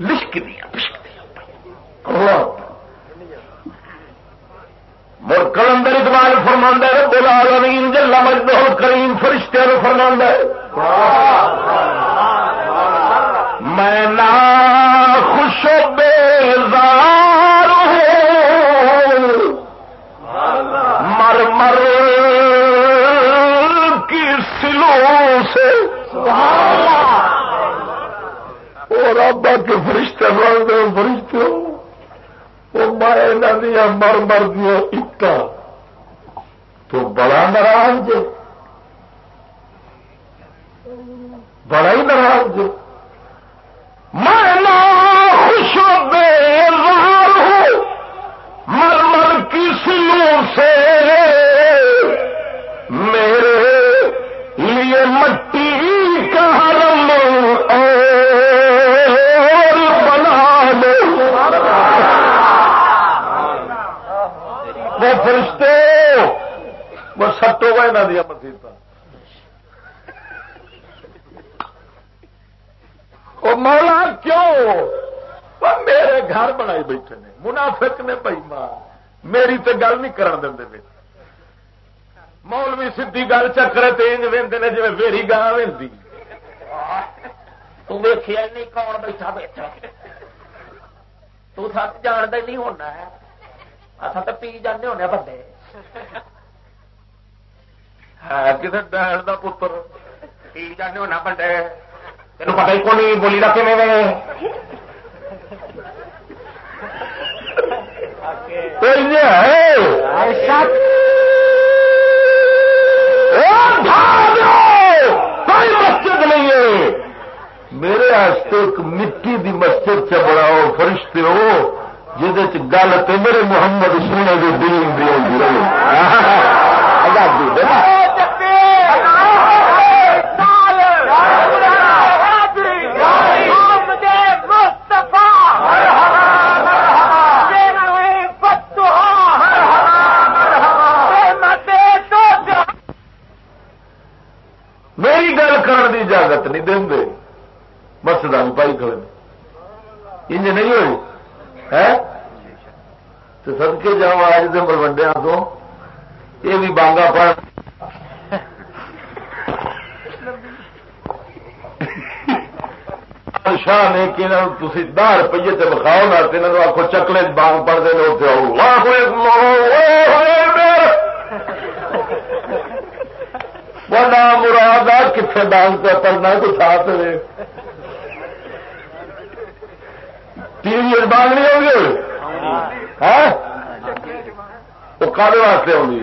لشک دیا مر کلندر اقبال فرما ہے بلا رین جلا مجدہ کریم فرشتے فرما ہے۔ میں نہ خوش بیزار ہوں۔ مر مر کی سلو سے۔ اور ابا کے فرشتے فرشتے فرشتے وہ میں دیا مر مر دیا اکا تو بڑا ناراض بڑا ہی ناراض میں خوش بے ہوں۔ مر مر کی سلو سے میرے لیے مٹی کا رم اور بنا لو وہ فرشتے، وہ سٹو گئے نہ دیا مسیح مولا کیوں؟ میرے گھر بنائی بیٹھے نے۔ منافق نے بھائی ماں میری تو گل نہیں کرن دے مولوی سی گل چکرے تینج وے نے جی ویری گاہ وی تیکھیا نہیں کون بیٹھا بیٹھا۔ تو سب جانتا نہیں ہونا ہے۔ اصا تو پی جانے ہونے بندے۔ ہے کسی ڈہن کا پتر؟ پی جانے ہونا بندے۔ تین پتا ہی کون بولی رکھے میں کوئی مسجد نہیں ہے میرے ایک مٹی دی مسجد سے بڑاؤ فرشتے ہو جہد گل تو میرے محمد سونے کے دین دی کرن اجازت نہیں دیں گے مسجد پائی کھڑے انج نہیں ہوئی ہے تو سد کے جاؤ آج دے ملوڈیا تو یہ بھی بانگا پڑ شاہ نے کہ تھی دہ روپیے سے بکھاؤ نہ آخو چکلے بانگ پڑھتے ہیں اتنے بڑا مراد آ کتنے ڈانس پہ پڑنا کچھ ہاتھ میں ٹی وی بانگ نہیں ہوگی ہاں؟ وہ کالے واسطے آئی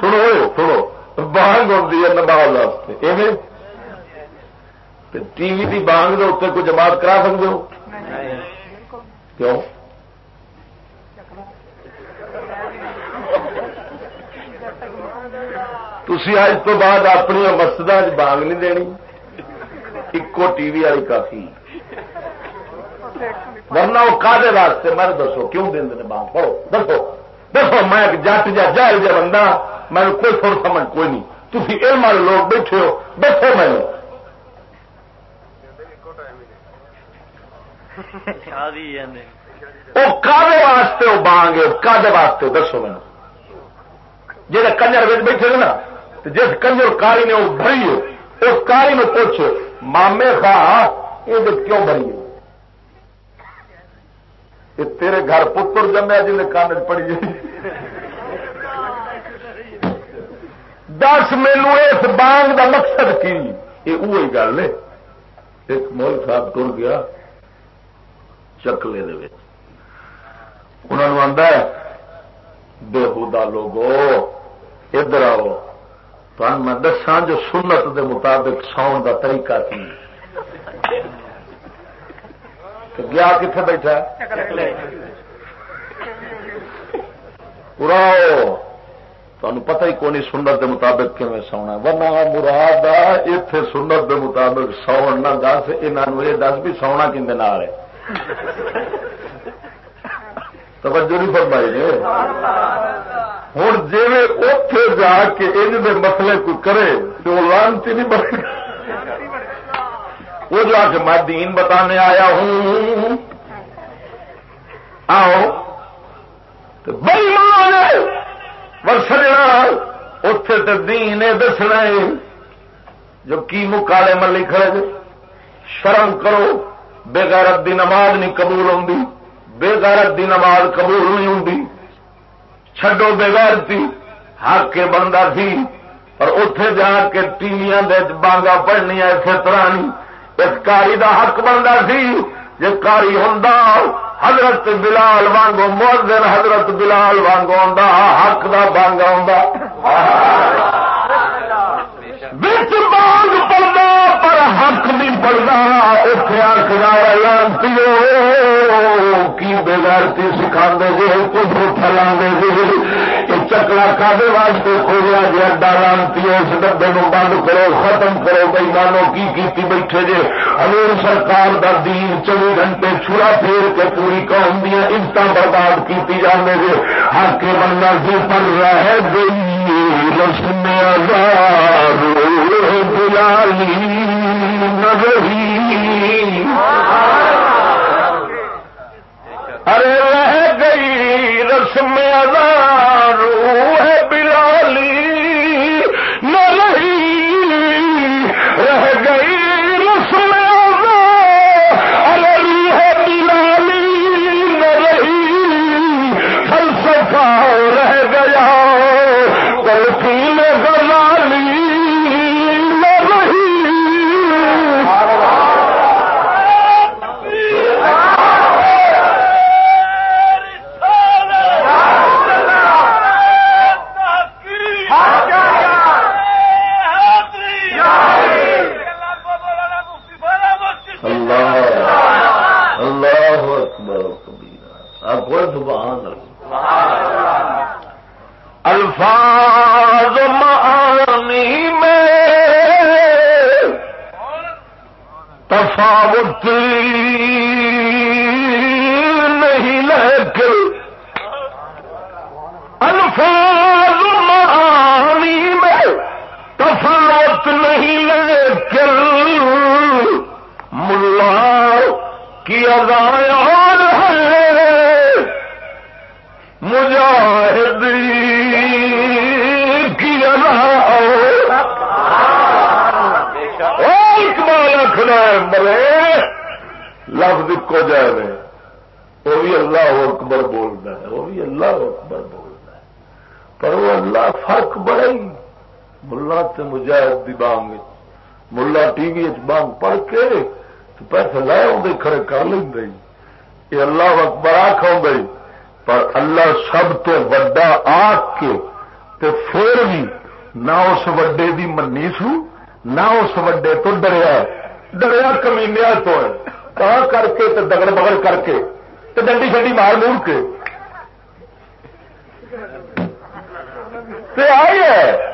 سنو سنو۔ بانگ ہوتی ہے نماز واسطے۔ ٹی وی کی بانگ کے اتنے کوئی جماعت کرا سکتے ہو؟ کیوں؟ تھی اج تو بعد اپنی مسجد بانگ نہیں دینی۔ ایکو ٹی وی والی کافی۔ ورنہ وہ کادے واسطے میں دسو کیوں دیں بانگ پڑھو دسو۔ دسو میں ایک جٹ جا جائل جا بندہ۔ میں کوئی سر سمجھ کوئی نہیں۔ تھی علم والے لوگ بیٹھے ہو دسو میں وہ کادے واسطے وہ بانگ کادے واسطے دسو میں جہاں کنجر بیٹھے نا جس کنجر کاری نے وہ بھری ہو اس کاری میں پوچھ، مامے خواہ، یہ کیوں بھری ہو تیرے گھر پتر جمیا جی نے کان پڑی دس مینو اس بانگ دا مقصد کی؟ یہ وہی گل ہے۔ ایک مول صاحب ٹر گیا چکلے انہوں آتا ہے بےحدا لوگو، ادھر آؤ۔ میں دساں جو سنت دے مطابق ساؤن کا طریقہ سی۔ گیا کتنے بیٹھا پورا تمہیں پتہ ہی کونی سنت دے مطابق کیون سونا ورنہ مراد اتے سنت دے مطابق ساؤن نہ دس یہ دس بھی سونا کھے توجہ نہیں فرمائی نے۔ ہوں جی اتے جا کے ان مسئلے کو کرے تو لانتی نہیں بنے گا وہ جو آ کے میں دین بتانے آیا ہوں آؤ بھائی سجنا اتے تو دین دسنا ہے جو کی مکالے ملی کھڑے شرم کرو بےغیرت دی نماز نہیں قبول ہوں بےغیرت دی نماز قبول نہیں چڈو بےغیرتی حق کے بنتا سی پر اتے جا کے ٹیویاں بانگا پڑھنیا اسی طرح نہیں اس کاری دا حق بنتا سی جی کاری ہوں حضرت بلال وانگو مؤذن حضرت بلال وانگو آ حق دا بانگا آ بچ پڑنا پر حق نہیں پڑنا اتنے آخلا لانتی کی بےغیرتی سکھا دے گے جی، کچھ پھیلا دے گے جی، چکلا کھانے واسطے کھولیا جی اڈا لانتی اس ڈبے نو بند کرو، ختم کرو، بھائی مانو کی کیتی بیٹھے جی؟ جے ہزور سرکار کا دین چوبی گھنٹے چھڑا پھیر کے پوری قوم دیا عزت برباد کی جانے گے حق کے بننا سی پر رہ گئی، رسم بلالی۔ نگری ارے رہ گئی رسم روح سبحان الفاظ معانی میں تفاوت نہیں لیکن الفاظ معانی میں تفاوت نہیں لیکن ملا کی ادایا مجاہدین کی اقبال آخر مرے، لفظ کو جائے وہ بھی اللہ اکبر بولنا ہے، وہ بھی اللہ اکبر بولنا ہے۔ پر وہ اللہ فرق بڑے ہی۔ ملا تو مجاہد دی بانگ ملا ٹی وی بانگ پڑھ کے پیسے لے آدھے کھڑے کر لیں اللہ اکبر آخ آئی پر اللہ سب تو وڈا آخ کے تے پھر بھی نہ اس وڈے دی منی سو نہ اس وڈے تو ڈریا ڈریا کمینیا تو ہے۔ کر کے تو دگڑ بگڑ کر کے تو ڈنڈی شنڈی مار مور کے۔ تے آئی ہے۔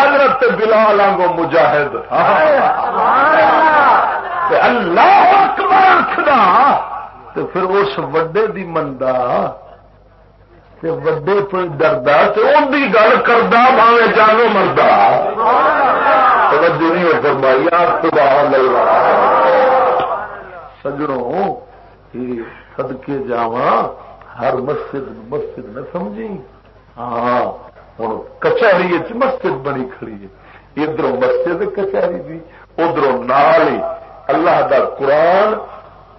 حضرت بلال آنگو مجاہد۔ اللہ۔ اکبر خدا تو پھر اس وڈے دی مندا تے وڈے پر ڈردا تے ان دی گل کردا بھاوے جانو مردا۔ توجہ نہیں ہو فرمائی آپ سبحان اللہ۔ سجڑوں صدقے جاواں ہر مسجد مسجد نہ سمجھی۔ ہاں ہوں کچہری مسجد بنی کھڑی ہے۔ ادھر مسجد کچہری بھی ادھر نال ہی اللہ دا قرآن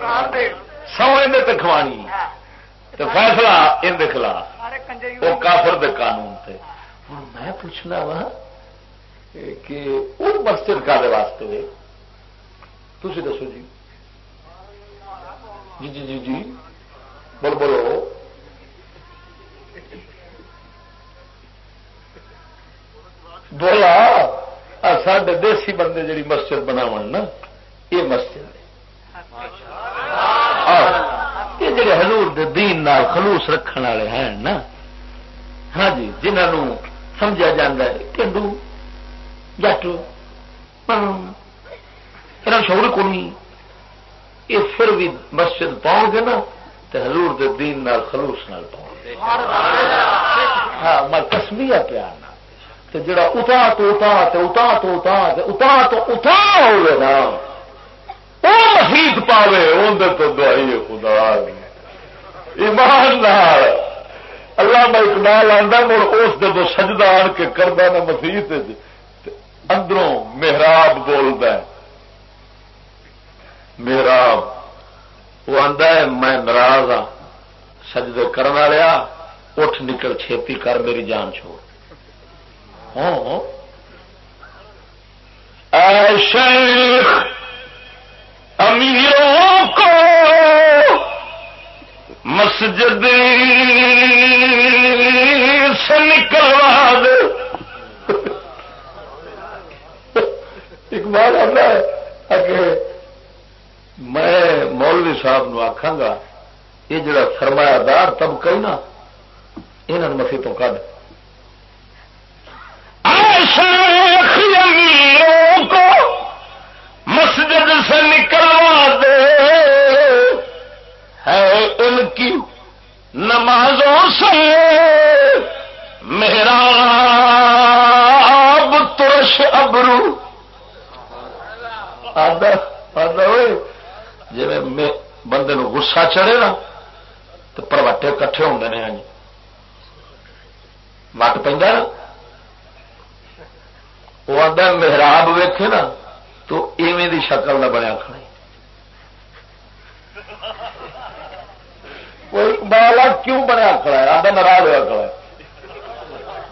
کے سونے تکوانی تو فیصلہ ان خلاف۔ وہ کافر دے قانون تے۔ میں پوچھنا وا کہ وہ مسجد کا واسطے تھی دسو جی۔ جی جی جی جی۔ بول بولو بولا سڈے دیسی بندے جی مسجد بناو نا یہ مسجد یہ جڑے حضور دے دین نال خلوص رکھنے والے ہیں نا۔ ہاں جی جنہوں سمجھا جا کنڈو جٹ ہاں، ہاں، شعور کو نہیں یہ پھر بھی مسجد پاؤ گے نا تو حضور دے دین نال خلوص نال پاؤ گے۔ ہاں میں کسمیا پیار تو جڑا اتا تو اتا تو اتا تو اتا اتا تو اتا ہوگا نا۔ وہ مسیح پاوے اندر تو دعائی خدا ایمان نال۔ اللہ میں اقبال آتا مڑ اس جب سجدہ آن کے کردا نا مسیح جی، اندروں محراب بولد محراب، وہ آتا ہے، میں ناراض ہاں سجدے کرنا لیا اٹھ نکل چھتی کر میری جان چھوڑ۔ ہاں۔, ہاں۔ اے شیخ امیروں کو مسجد سے نکلوا دے اقبال آتا ہے، اگے میں مولوی صاحب نو آخا گا، یہ جڑا سرمایہ دار طبقہ ہی نا یہ مسیح تو کد کو جی بندے نو گسا چڑھے نا، تو پروٹے کٹھے ہوتے ہیں جی۔ مٹ پہ وہ آدھا محراب ویکھے نا، تو ایویں دی شکل نہ بنیا کھڑی۔ کوئی بالا کیوں بنیا کھڑا ہے؟ آدھا ناراض ہوا کھڑا ہے۔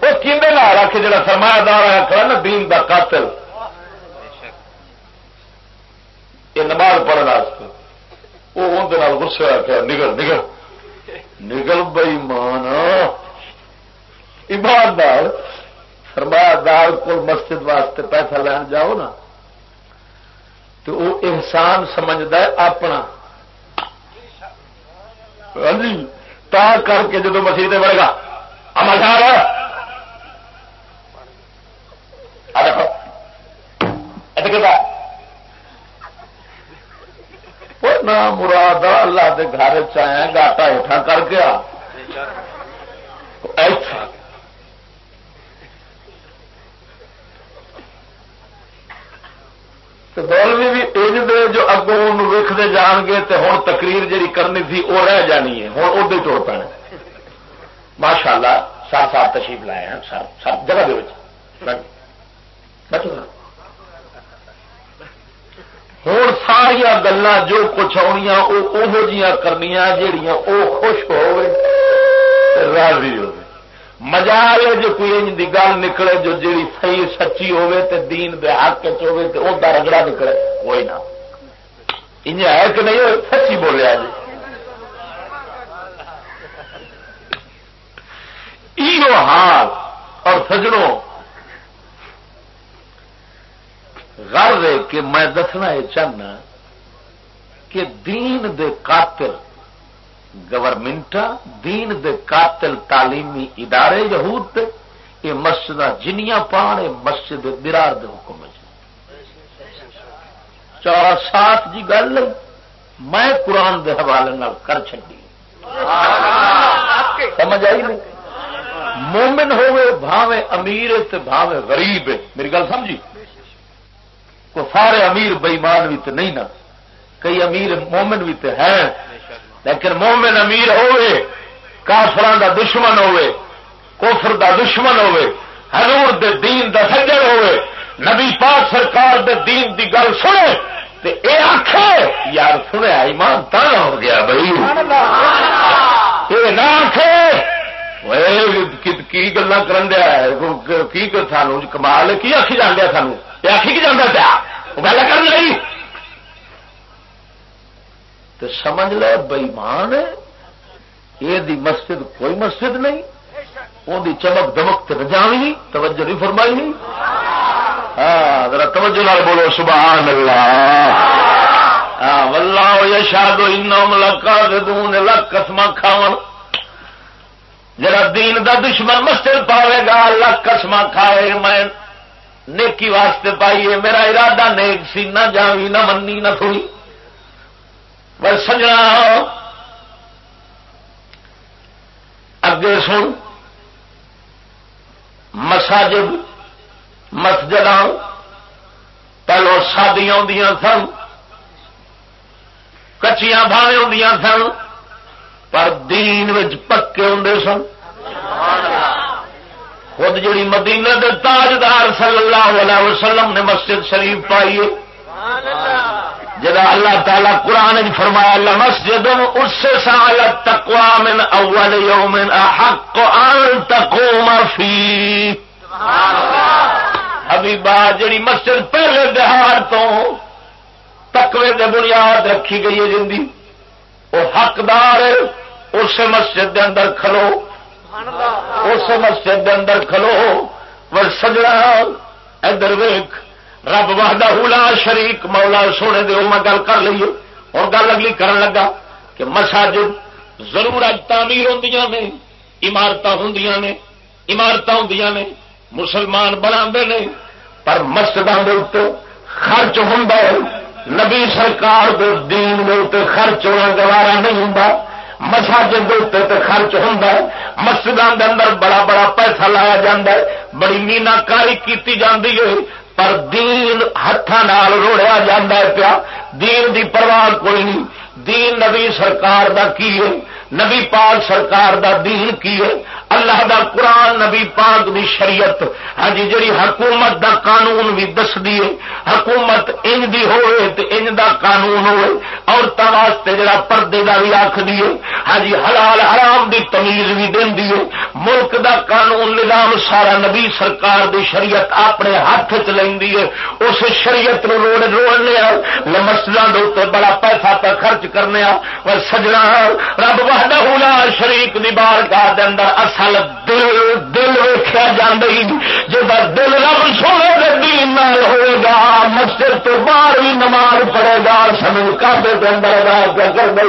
وہ کھے نہ رکھ جا سرمایہ دار آیا کھڑا نا دین دا قاتل یہ نماز پڑھنے وہ اندر گسے آخر نگل نگل۔ نگل بئی مان ایماندار فرمایا دار کو مسجد واسطے پیسہ لین جاؤ نا۔ تو وہ احسان سمجھتا ہے اپنا۔ ہاں جی تا کر کے جدو مسیح بڑھے گا امر صاحب مراد اللہ کے گھر چیا گاٹا اٹھا کر گیا مولوی بھی اج دے جو اگوں ویختے جان گے تو ہوں تقریر جی کرنی تھی وہ رہ جانی ہے۔ ہوں ادو تر پینا ماشاء اللہ سر سات تشریف لائے ہیں سر سر جگہ ہوں ساریا گلا جو کچھ آنیا وہ کرنی جہیا وہ خوش ہو راضی ہو مزال جو کوئی انج دی گل نکلے، جو جیڑی صحیح سچی ہوے تے دین دے حق ہوے تے او دا رگڑا نکلے، کوئی نہ۔ انج ہے کہ نہیں؟ سچی بولیا جی۔ ایو حال اور سجڑوں غرض ہے کہ میں دسنا یہ چاہنا کہ دین دے قاتل گورنمنٹ دین دے قاتل تعلیمی ادارے یہود یہ مسجد جنیاں پان یہ مسجد برار دے حکم چار سات جی گل میں قرآن دے حوالے کر چڈی سمجھ آئی نہیں؟ مومن ہوئے بھاوے امیر بھاوے غریب ہے۔ میری گل سمجھی؟ کو سارے امیر بئیمان بھی تو نہیں نا۔ کئی امیر مومن بھی تو ہیں۔ لیکن مومن امیر ہوئے کافران دا دشمن ہوئے کوفر دا دشمن ہوئے، حضور دے دین دا سجر ہوئے، نبی پاک سرکار دے دین دی گل سنے، تے اے آخے یار سنے، ایمان تا ہو گیا بھائی۔ یہ نہ آخے کی گلا کرن دیا کی سانو کمال کی آخی جان دیا سانو یہ آخی کی جانا پیا؟ گل کر لی تو سمجھ لے بئیمان یہ دی مسجد کوئی مسجد نہیں۔ وہ دی چمک دمک تو رجاوی توجہ نہیں فرمائی نہیں ہاں ذرا توجہ نال بولو سبحان اللہ ہاں، واللہ یشهد انهم لقاذبون لک قسم کھاون۔ جڑا دین دا دشمن مسجد پاوے گا اللہ قسم کھائے۔ میں نیکی واسطے پائیے میرا ارادہ نیک سی، نہ جاوی نہ منی، نہ تھوڑی۔ بس سجنا ہاں۔ اگے سن۔ مساجد مسجد پہلو سادیاں ہوں سن۔ کچیاں بھاوے ہوں سن۔ پر دین پکے ہوں سن۔ خود جڑی مدینہ دے تاجدار صلی اللہ علیہ وسلم نے مسجد شریف پائی جدا اللہ تعالی قرآن فرمایا اللہ مسجد اس سے سالت تکوا من اول یوم احق ان تقوم فی ابھی بات جڑی مسجد پہلے دہار تو تقوی دے بنیاد رکھی گئی ہے جن وہ حقدار اس مسجد دے اندر کھلو۔ اس مسجد دے اندر کھلو وہ سجنا۔ ادھر ویخ رب وحدہ حلا شریک، مولا سونے دے میں گل کر لیے اور گل اگلی کرن لگا کہ مساجد ضرور اج تعمیر ہوں نے عمارت ہوں نے عمارت ہوں نے، مسلمان بنا نے۔ پر مسجد خرچ ہوں نبی سرکار دے دین دے خرچ ہونا گوارا نہیں ہوں مساجد تے خرچ ہوں مسجد اندر بڑا بڑا پیسہ لایا جا بڑی مینا کاری کی جاتی ہے، پر دین ہاتھوں روڑیا جا پیا۔ دین دی پرواہ کوئی نہیں۔ دین نبی سرکار دا کی ہے؟ نبی پاک سرکار دا دین کی ہے؟ اللہ دا قرآن نبی پاک دی شریعت۔ ہاں جی جڑی حکومت دا قانون بھی دس دیے حکومت انج دی ہوئے تے انج دا قانون ہوئے۔ اور واسطے جڑا پردے دا بھی آخ دیے ہاں جی حلال حرام دی تمیز بھی دین دیے ملک دا قانون نظام سارا نبی سرکار دی شریعت اپنے ہاتھ چ لیندی ہے۔ اس شریعت نو روڑ روڑنے مسجد بڑا پیسہ پہ خرچ کرنے سجنا رب وحدہ شریک دی بارگاہ دے اندر اصل دل دل ویخیا جی جب دل رب سونے دے دین نال ہوئے گا، مسجد تو باہر بھی نماز پڑے گا سمجھ کابے کے اندر راج کر دے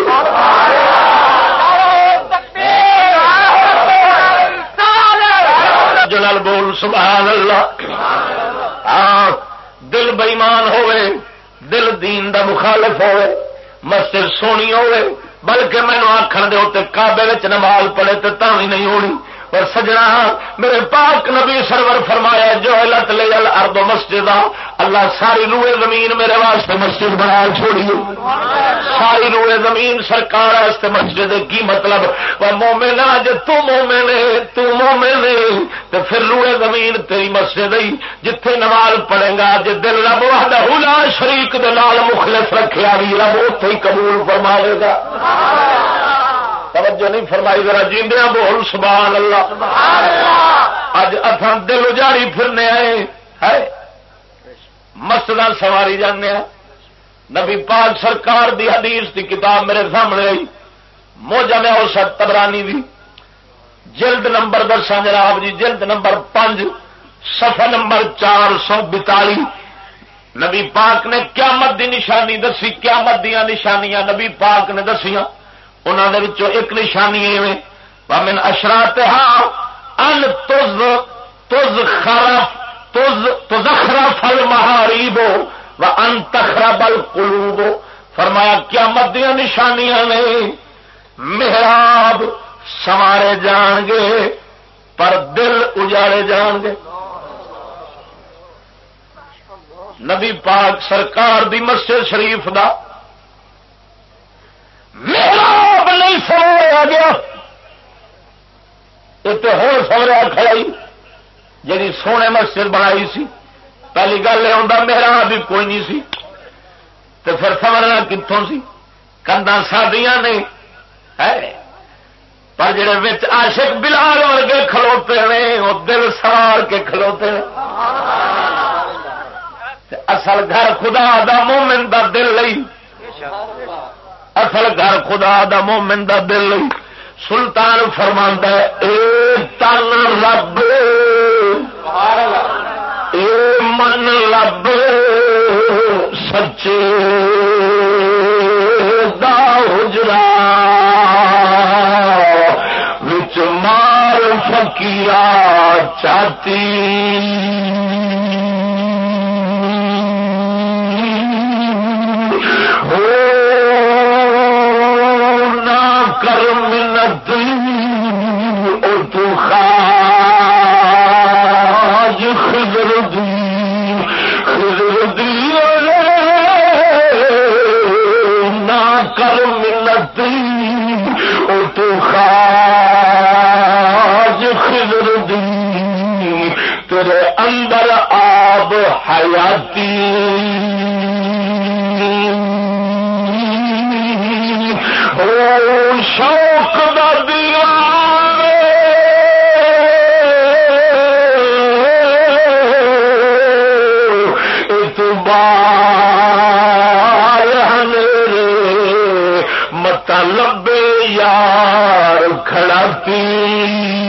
جلال بول، سبحان اللہ۔ ہاں دل بےمان ہوئے، دل دین دا مخالف ہوئے، مسجد سونی ہوئے بلکہ مینو آخر دے کابے نماز پڑے تو تھی نہیں ہونی۔ اور سجنا، میرے پاک نبی سرور فرمایا جو لت لے ارد مسجد اللہ ساری روئے زمین میرے واسطے مسجد بنا چھوڑی ساری روئے زمین سرکار واسطے مسجد کی مطلب؟ وہ مومے نہ جی تومے نے تو پھر روئے زمین تیری مسجد ہی جتھے نماز پڑے گا جی دل رب وحدہ شریک دے نال مخلص رکھا بھی رب اتے ہی قبول فرماوے گا۔ توجہ نہیں فرمائی ذرا جیندیا بول سبحان اللہ۔ اج اتان دل اجاڑی پھرنے آئے مسجد سواری جانے نبی پاک سرکار دی حدیث دی کتاب میرے سامنے آئی۔ موجہ میں اور سب تبرانی دی۔ جلد نمبر درسا جناب جی جلد نمبر پانچ سفر نمبر چار سو بتالی نبی پاک نے قیامت دی نشانی دسی قیامت دیا نشانیاں نبی پاک نے دسیاں۔ انہوں نے ایک نشانی من اشرات ان تز تز خرف، تز تزخرا فل مہاری بو و ان تخرا بل کلو فرمایا کیا مدیاں نشانیاں نے محراب سوارے جان گے، پر دل اجاڑے جان گے۔ نبی پاک سرکار دی مسجد شریف دا محراب نہیں سوارا گیا۔ اتنے ہو سوریا کھڑائی جی سونے مسجد بنائی سی۔ پہلی گل یہ آتا میرا بھی کوئی نہیں سی۔ تو پھر سمجھنا کتوں سی؟ کندا سادیاں نے۔ پر جڑے آشک بلال ورگے کھلوتے ہیں وہ دل سوار کے کھلوتے ہیں اصل گھر خدا دا مومن دا دل لئی۔ اصل گھر خدا دا مومن دا دل سلطان فرما اے تن رب، اے من لب سچے داجرا بچ مار فکیا حیاتی۔ شوق دا دیوار اتبار ہمارے لبے یار کھڑا کھڑاتی۔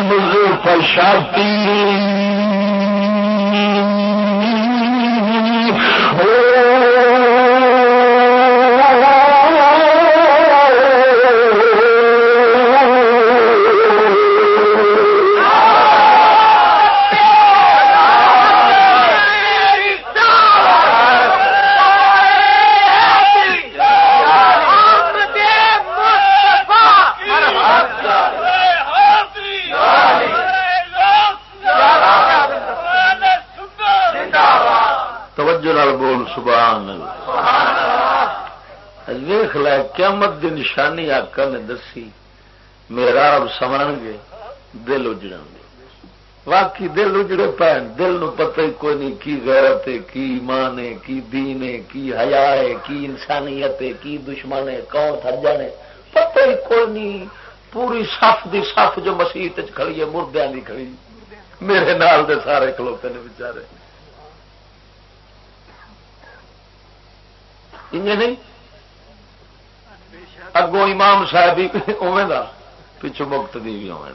مضر فشاطیر چاتی نشانی آکا نے دسی میرا رب سمن گے، دل اجڑ گے۔ واقعی دل اجڑے پے دل نو پتہ ہی کوئی نہیں کی غیرت ہے، کی ایمان ہے، کی دین ہے، کی حیا ہے، کی انسانیت ہے، کی دشمن ہے، کون سجن ہے۔ پتہ ہی کوئی نہیں، پوری صف دی صف جو مسیح کھڑی ہے مردیا کی کھڑی۔ میرے نال دے سارے کھلوتے نے بچارے نہیں؟ اگوں امام صاحب اوے پچھو مکت دی بھی اوے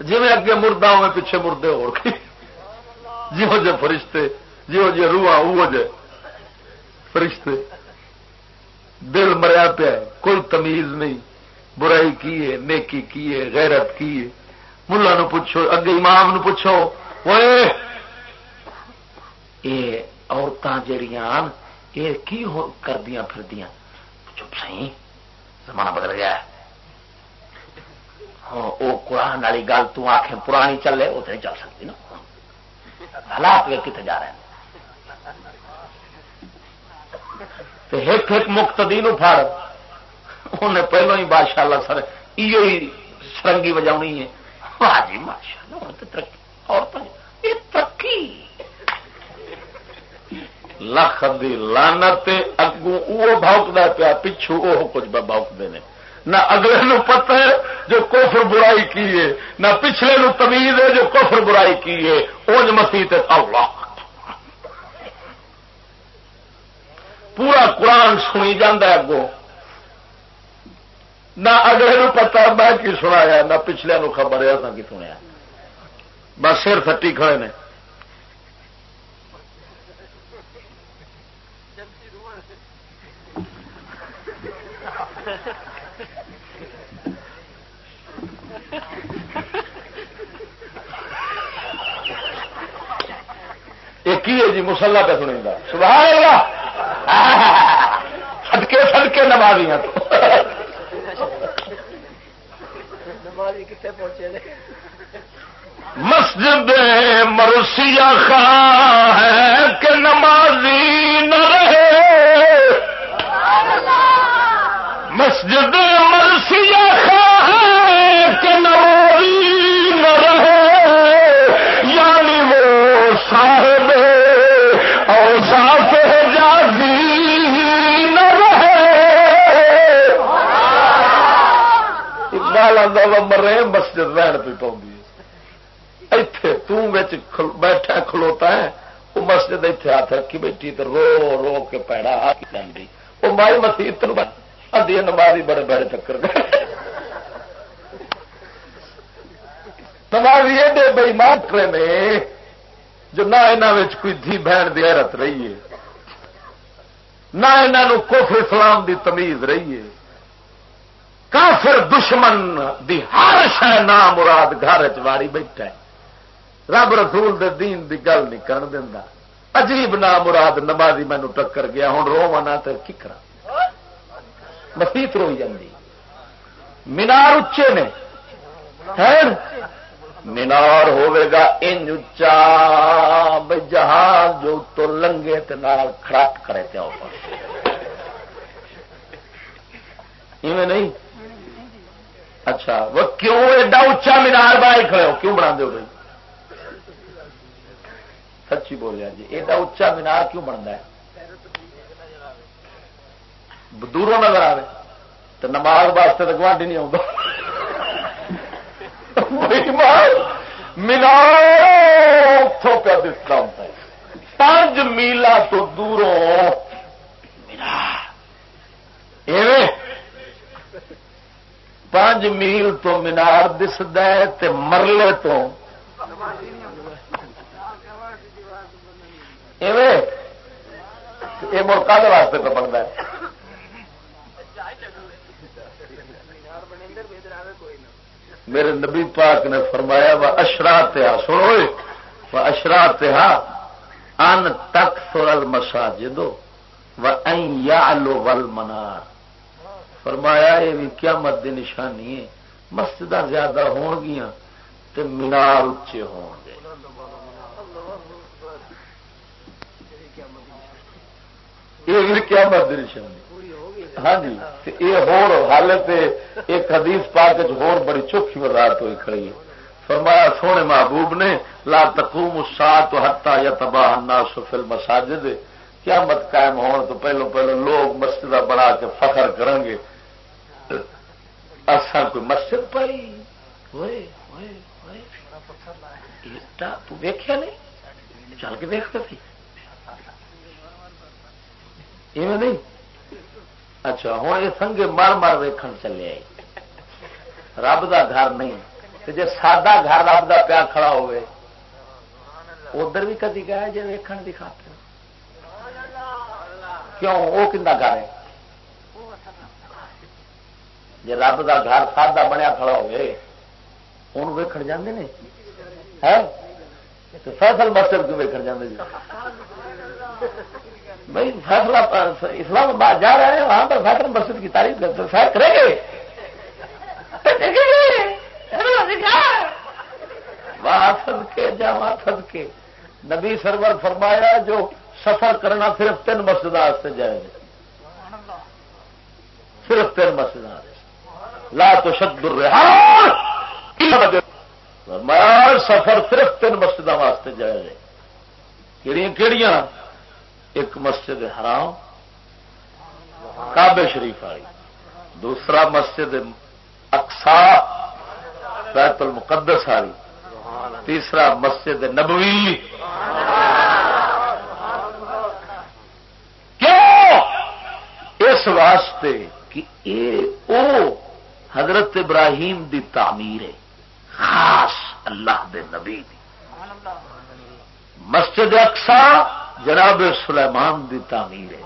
جی اگے مردہ ہوئے پیچھے مردے ہو جہو جے فرشتے جہو جے روح وہ جے فرشتے۔ دل مریا پیا کوئی تمیز نہیں۔ برائی کی ہے، نیکی کی ہے، غیرت کی ہے۔ ملا نو پوچھو اگے امام نو پوچھو وہ عورتیں جہیا یہ کی کردیا پھر چپ سی زمانہ بدل گیا ہاں وہ قرآن والی گل تو آخ پرانی چلے وہ تو نہیں چل سکتی نا۔ حالات وے کتنے جا رہے ہیں۔ ایک ایک مقتدی نو پھڑ انہیں پہلو ہی بادشاہ اللہ سر جی، یہ سرنگی بجا ہے۔ ہاں جی ماشاء اللہ ترقی اور ترقی۔ لکھ دی لانت اگوں وہ بوکتا پیا پچھو وہ کچھ بوکتے ہیں نہ اگلے نو پتہ ہے جو کفر برائی کی ہے نہ پچھلے نو تمیز ہے جو کفر برائی کی ہے اونج مسیح اللہ۔ پورا قرآن سنی جانا اگوں۔ نہ اگلے نو پتا میں کی سنایا، نہ پچھلے نو خبر ہے کی سنیا بس سر تھٹی کھڑے نے۔ کی ہے جی؟ مسلا پہ سنیں گا سبحان اللہ سدکے سدکے نمازیاں مسجد مرسیا خواہ ہے کہ نمازی نہ رہے۔ مسجد مرے مسجد رہن پہ پاؤں بیٹھا کھلوتا ہے وہ مسجد اتنے ہاتھ رکھی بیٹھی تو رو رو کے پیڑا ہاتھ جی وہ مائی مسیح تر ادی نمازی بڑے بڑے چکر۔ گئے نمازی ایڈے بئی ماٹرے نے، جو نہ یہاں کوئی دھی بہن دی حیرت رہی ہے۔ نہ انہوں کوف اسلام دی تمیز رہی ہے۔ کافر دشمن دی ہر شہ نام مراد گھر چاری بیٹھا ہے۔ رب رسول دے دین دی گل نہیں کر دینا عجیب نام مراد نمازی مینو ٹکر گیا ہوں رو منا تو کی کرا مسیت روئی جاتی مینار اچے نے۔ مینار ہوگا ان اچا جہاز جو تو لنگے کھڑاٹ کرے پیا نہیں؟ اچھا وہ کیوں ایڈا اچا مینار بنا کھڑے ہو؟ کیوں بنا دو بھائی؟ سچی بولیا جی ایڈا اچا مینار کیوں بنتا ہے؟ دوروں نظر آئے تو نماز واسطے تو گوانڈی نہیں آتا مینار اتوں پہ دستا ہوتا ہے۔ پانچ میلا تو دوروں، مینار۔ پانچ میل تو مینار دسد مرلے تو۔ یہ مڑ واسطے تو بنتا ہے۔ میرے نبی پاک نے فرمایا وہ اشرات سنو وہ اشرات ان تک سورل مساجد یا لو ول منار. فرمایا یہ بھی کیا مت نشانی ہے۔ مسجد زیادہ ہون گیا تو مینار اچے ہون گے۔ یہ کیا مت نشانی۔ ہاں جی یہ ہور حالت ایک حدیث پاک ہور بڑی چوکھی وضاحت ہوئی کھڑی ہے۔ فرمایا، سونے محبوب نے، لا تقوم سات ہتا یا تباہ الناس فل مساجد کیا مت قائم ہون تو پہلو پہلو لوگ مسجد بنا کے فخر کریں گے۔ اصا کوئی مسجد پائی؟ ویخیا نہیں؟ چل کے دیکھتے تھی۔ نہیں؟ اچھا ہوں یہ سنگے مر مر ویکھن چلے آئی۔ رب دا گھر نہیں۔ جی سادہ گھر رب دا پیا کھڑا ہوئے، ادھر بھی کدی گیا جی ویکھن کی خاطر؟ کیوں؟ وہ کھا گھر ہے؟ جی رب دا گھر سادہ بنیا کھڑا ہوئے ان ویکھن جاندے نے فیصل مسجد کیوں ویکھن جاندے جی بھائی فیصلہ اسلام آباد جا رہے ہیں وہاں پر فیصلہ مسجد کی تعریف سیر کریں گے وہاں سد کے جا وہاں سد کے نبی سرور فرمایا جو سفر کرنا صرف تین مسجد سے جائے صرف تین مسجد لا تو شد فرمایا، سفر صرف تین مسجد واسطے جائے گا کہڑیاں ایک مسجد حرام کابے شریف والی۔ دوسرا مسجد اقسا بیت المقدس والی۔ تیسرا مسجد نبوی۔ کیوں؟ اس واسطے کہ او حضرت ابراہیم دی تعمیر ہے۔ خاص اللہ دے نبی دی۔ مسجد اقسا جناب سلیمان دی تعمیر ہے۔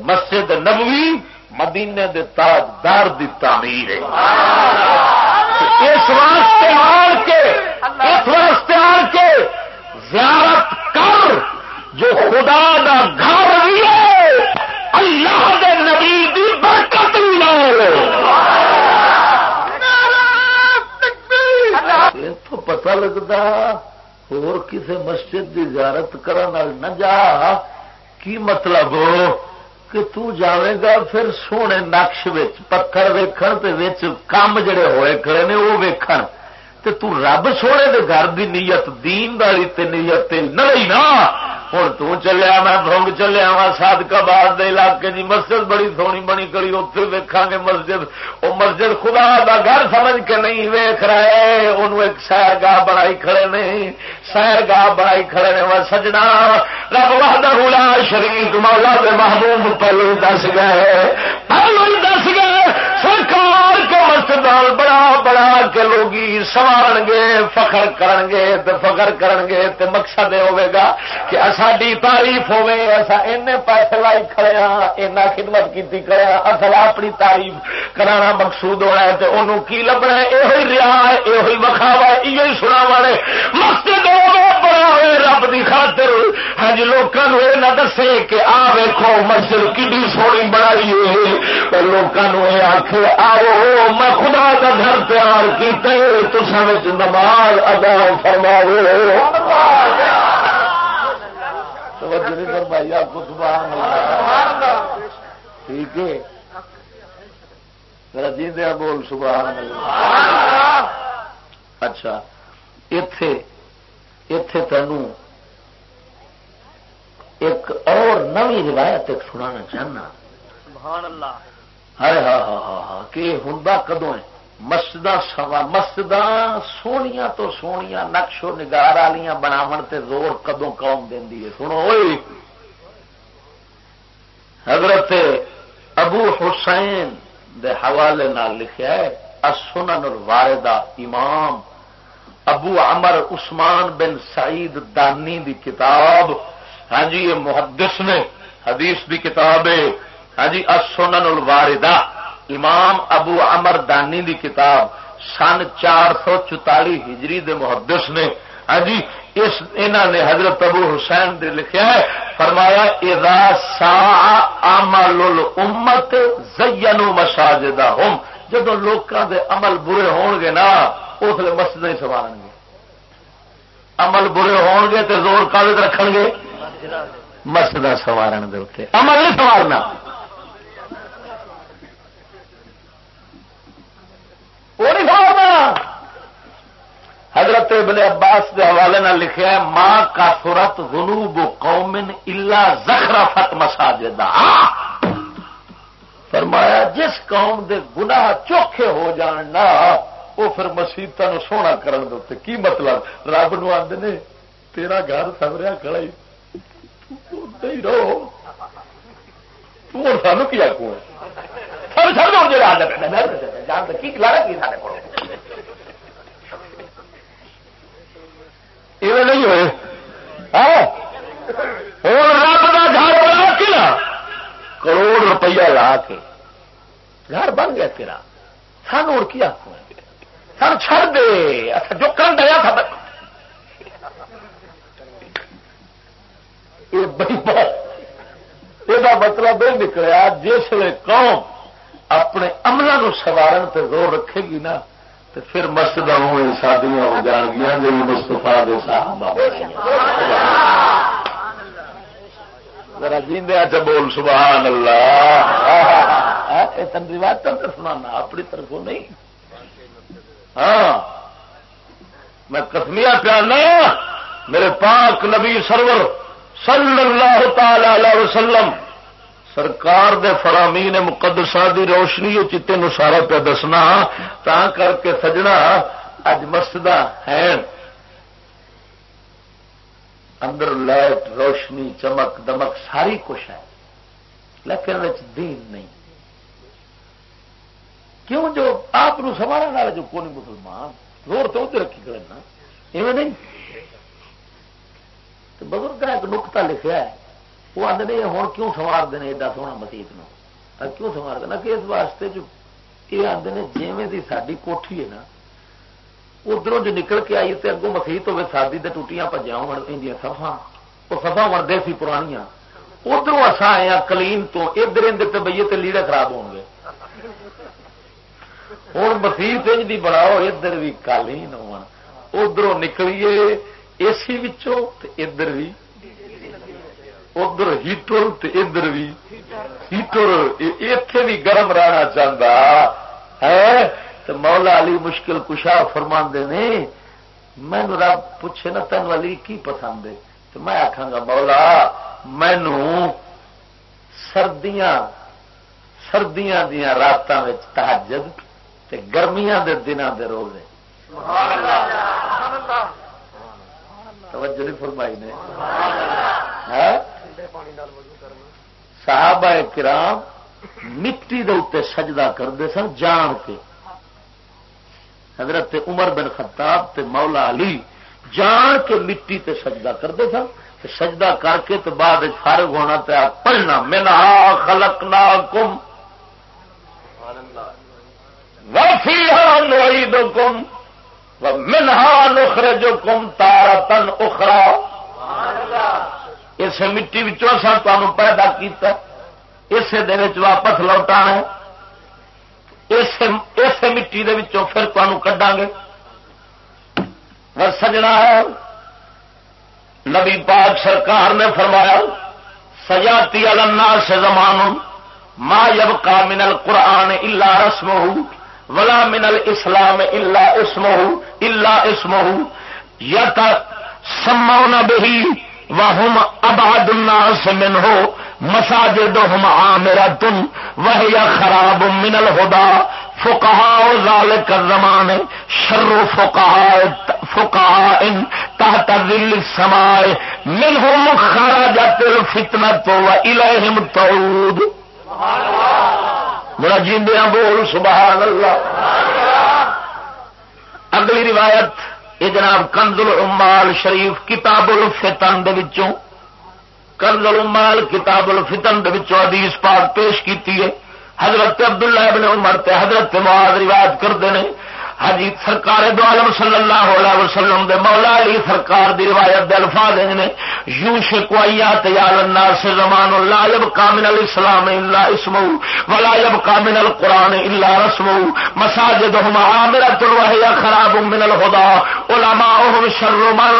مسجد نبوی مدینے دے تاجدار دی تعمیر ہے۔ اس واسطے آ کے، اس واسطے آ کے زیارت کر جو خدا دا گھر بھی ہے۔ اللہ دے نبی دی برکت بھی خالق دا لگتا اور کسے مسجد کی زیارت کرنے نہ جا کی مطلب کہ تو جاویں گا پھر سونے نقش پتھر ویکھن تے وچ کام جڑے ہوئے کھڑے نے وہ ویکھن تے تو رب سونے دے گھر دی نیت دین والی تے نیت نہ نا ہوں تلیا میں بھونگ چلیا وا سادکاباد علاقے کی مسجد بڑی سونی بنی کری اتنے ویکا گے مسجد وہ مسجد خدا دا گھر سمجھ کے نہیں ویخ رہے ان ایک سیر گاہ بنائی کھڑے نہیں سیر گاہ بنائی کھڑے نے وہ سجنا رب وحدہ شریف مولا دے محبوب پہلو دس گئے پہلو دس گئے سرکار کے مسجد بڑا بڑا کے لوگ سوار گے فخر کرن گے تو فخر کرن گے تو مقصد یہ ہوگا کہ ساری تعریف ہوے ایسا این پیسے لائی کھڑے ہاں اینا خدمت کی کھڑے ہاں اصل اپنی تعریف کرانا مقصود ہونا ہے تو انہوں کی لبنا ہے؟ یہ ریا ہے یہ وکھاوا ہے یہ سنا والے مسجد بڑا ہوئے، رب کی خاطر۔ ہاں جی لوگوں یہ نہ دسے کہ آ ویکو مسجد کی سونی بنائی ہے۔ لوگوں یہ آخ آؤ میں خدا کا گھر تیار کیتے تو نماز ادا فرماؤ فرمائی آپ کو ٹھیک ہے؟ میرا جی دیا بول، سبحان اچھا اتے اتے تینوں ایک اور نوی روایت ایک سنانا چاہنا۔ سبحان اللہ۔ ہاں ہاں ہاں ہاں ہاں کہ ہوں کدو ہے؟ مسجد مسجد سویا تو سویا نقش و نگار والی بناو تے زور کدو قوم دینی ہے؟ سنو ہوئی حضرت ابو حسین دے حوالے نال لکھا ہے اسنن الواردہ امام ابو عمر عثمان بن سعید دانی دی کتاب۔ ہاں جی یہ محدث نے، حدیث دی کتاب ہے۔ ہاں جی اسنن الواردہ، امام ابو امر دانی دی کتاب، سن چار سو چوتالی ہجری دے محدث نے۔ ہاں جی اس انہوں نے حضرت ابو حسین دے لکھا ہے، فرمایا، اذا سا عمل الامت زینوا مساجدہم۔ جدو لوکاں دے عمل برے ہون گے نا، اس لیے مسجد ہی سوارن گے۔ عمل برے ہون گے تے زور کاغذ رکھن گے؟ مسجد سوارن دے عمل نہیں سوارنا وہ نہیں کھاؤ حضرت ابن عباس کے حوالے نہ لکھا ہے، ماں کا سورت غنوب قومن الا زخرفت مساجد فرمایا، جس قوم دے گناہ چوکھے ہو جان نا، وہ پھر مسیحت سونا کرن دے کی مطلب؟ رب نو آدھے نے، تیرا گھر سبریا کھڑا ہی۔ رہو۔ تو سانو کیا کو نہیں ہوئے۔ ہاں؟ رب کا گھر بنا کے کروڑ روپیہ لا کے۔ گھر بن گیا تیرا۔ سان اور کیا سن چڑ دے۔ اچھا جو کر دیا تھا یہ بڑی بات۔ یہ مطلب یہ نکلیا۔ جس قوم عملوں سوارن تے زور رکھے گی نا تو پھر مسجد شادیاں ہو جان گیا جی مستفا دے ذرا جیندے اچھا بول، سبحان اللہ۔ تن روایت سنانا، اپنی طرفوں نہیں۔ ہاں میں کسمیا پیانا، میرے پاک نبی سرور صلی اللہ تعالی علیہ وسلم سرکار دے فرامین مقدسہ دی روشنی چیتے سارا پہ دسنا تا کر کے سجنا اج مسجد ہے۔ اندر لائٹ، روشنی، چمک، دمک، ساری کچھ ہے۔ لیکن دین نہیں۔ کیوں جو آپ سنبھالنے والے جو کون مسلمان، زور تو ادھر رکھی کرنا ایویں نہیں۔ بزرگ ایک نقطہ لکھا ہے۔ وہ آدھے ہوں کیوں سوار دیں ایڈا سونا مسیت نو کیوں سوار دینا کہ اس واسطے جو یہ آدھے نے جیویں دی ساری کوٹھی ہے نا ادھر جو نکل کے آئی تو اگوں مسیت ہوے سادی تو ٹوٹیاں پجا ہو سفا وہ سفا مرد سی پرانیاں۔ ادھر اصا آئے ہاں کلیم تو، ادھر ادھر بئیے تو لیڑے خراب ہو گے۔ ہوں مسیت دی بناؤ، ادھر بھی کالین ہو ادھر نکلیے، اے سی ادھر بھی ادھر ہیٹر ادھر بھی ہیٹر اتے بھی گرم رہنا چاہتا ہے تو مولا علی مشکل کشا فرما نے مینو رب پوچھے نا تین والی کی پسند ہے تو میں آخا گا مولا مینو سردیاں سردیاں دیا راتوں تحجد تے گرمیاں دے دنوں دے روزے توجہ نہیں فرمائی نے؟ صحابہ کرام مٹی دے اتنے سجدہ کرتے سن جان کے۔ حضرت عمر بن خطاب تے مولا علی جان کے مٹی تے سجدہ کرتے سن۔ سجدہ کر کے تو بعد فارغ ہونا پیا پڑھنا۔ مینا خلق نا کم کم منہا نخر جو کم تارا تن اخرا اس مٹی تمہیں پیدا کیا اسے واپس لوٹا ہے۔ اس مٹی دے پھر تمہوں کڈا گے سجنا ہے۔ نبی پاک سرکار نے فرمایا، سجاتی الناس سے زمان ما یب کا منل قرآن اللہ رسم ولا منل اسلام اللہ اسم اللہ اسم یا سما بہی وہم اباد الناس من ہو مساجد ہم میرا تم وہ یا خراب منل ہدا فکہ لال کر زمان شر فکا ان تحت ذل سمائے منہم خرجت الفتنہ تو الہم تعود بڑا جیندیاں بول سبحان اللہ۔ اگلی روایت یہ جناب کنزل امال شریف کتاب الفتن دے وچوں کنزل امال کتاب الفتن دے وچوں حدیث پاک پیش کیتی ہے۔ حضرت عبداللہ ابن عمر تے حضرت معاذ روایت کرتے ہیں حجی سرکار دو عالم صلی اللہ علیہ وسلم دے مولا علی سرکار دی روایت دے الفاظ نے، یوں شکوائیات یا الناس زمان لا يبقى من الاسلام الا اسمه ولا يبقى من القران الا رسمه مساجدهم عامره وهي خراب من الهدى علماءهم شر من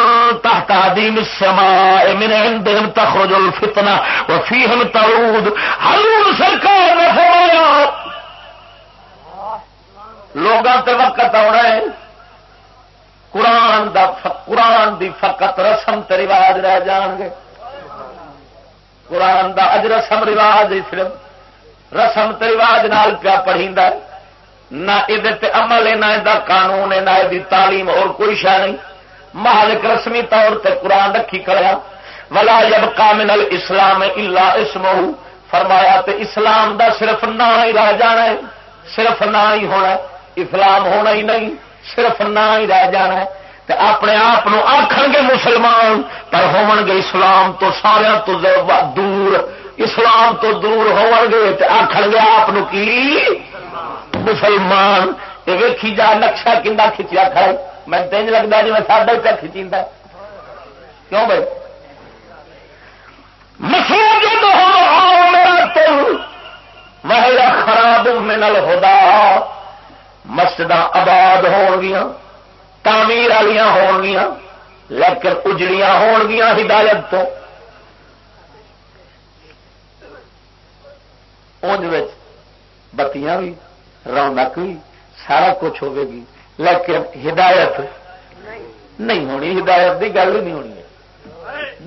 تحت دين السماء، من عندهم تخرج الفتنه وفيهم تعود۔ حضور سرکار نے فرمایا لوگوں تے وقت آنا ہے۔ قرآن دا قرآن دی فقط رسم تے رواج رہ جان گے۔ قرآن دا اج رسم رواج صرف۔ رسم تے رواج نال پیا پڑھی نہ یہ عمل ہے، نہ یہ قانون ہے، نہ یہ تعلیم، اور کوئی شہ نہیں۔ مالک رسمی طور تے قرآن رکھی کریا ولا جب کامل اسلام الا اسم فرمایا تے اسلام دا صرف نہ ہی رہ جانا ہے، صرف نہ ہی ہونا ہے۔ اسلام ہونا ہی نہیں، صرف نہ ہی رہ جانا ہے۔ اپنے آپ آخ گے مسلمان، پر ہو گے اسلام تو سارا تو دور۔ اسلام تو دور ہو گے آخ گے آپ کی؟ مسلمان۔ یہ ویکھی جا، نقشہ کنڈا کھچیا کھڑے میں تین لگتا جی میں ساڈا پہ کھچی کیوں بھائی؟ مسلم جو میرا تو وہ خراب منل ہوتا مسجد آباد ہون گیا تعمیر والی ہون گیا لیکن اجڑیاں ہون گیا ہدایت تو۔ انج بتیاں بھی رونق بھی سارا کچھ ہوے گی، لیکن ہدایت نہیں ہونی، ہدایت کی گل ہی نہیں ہونی۔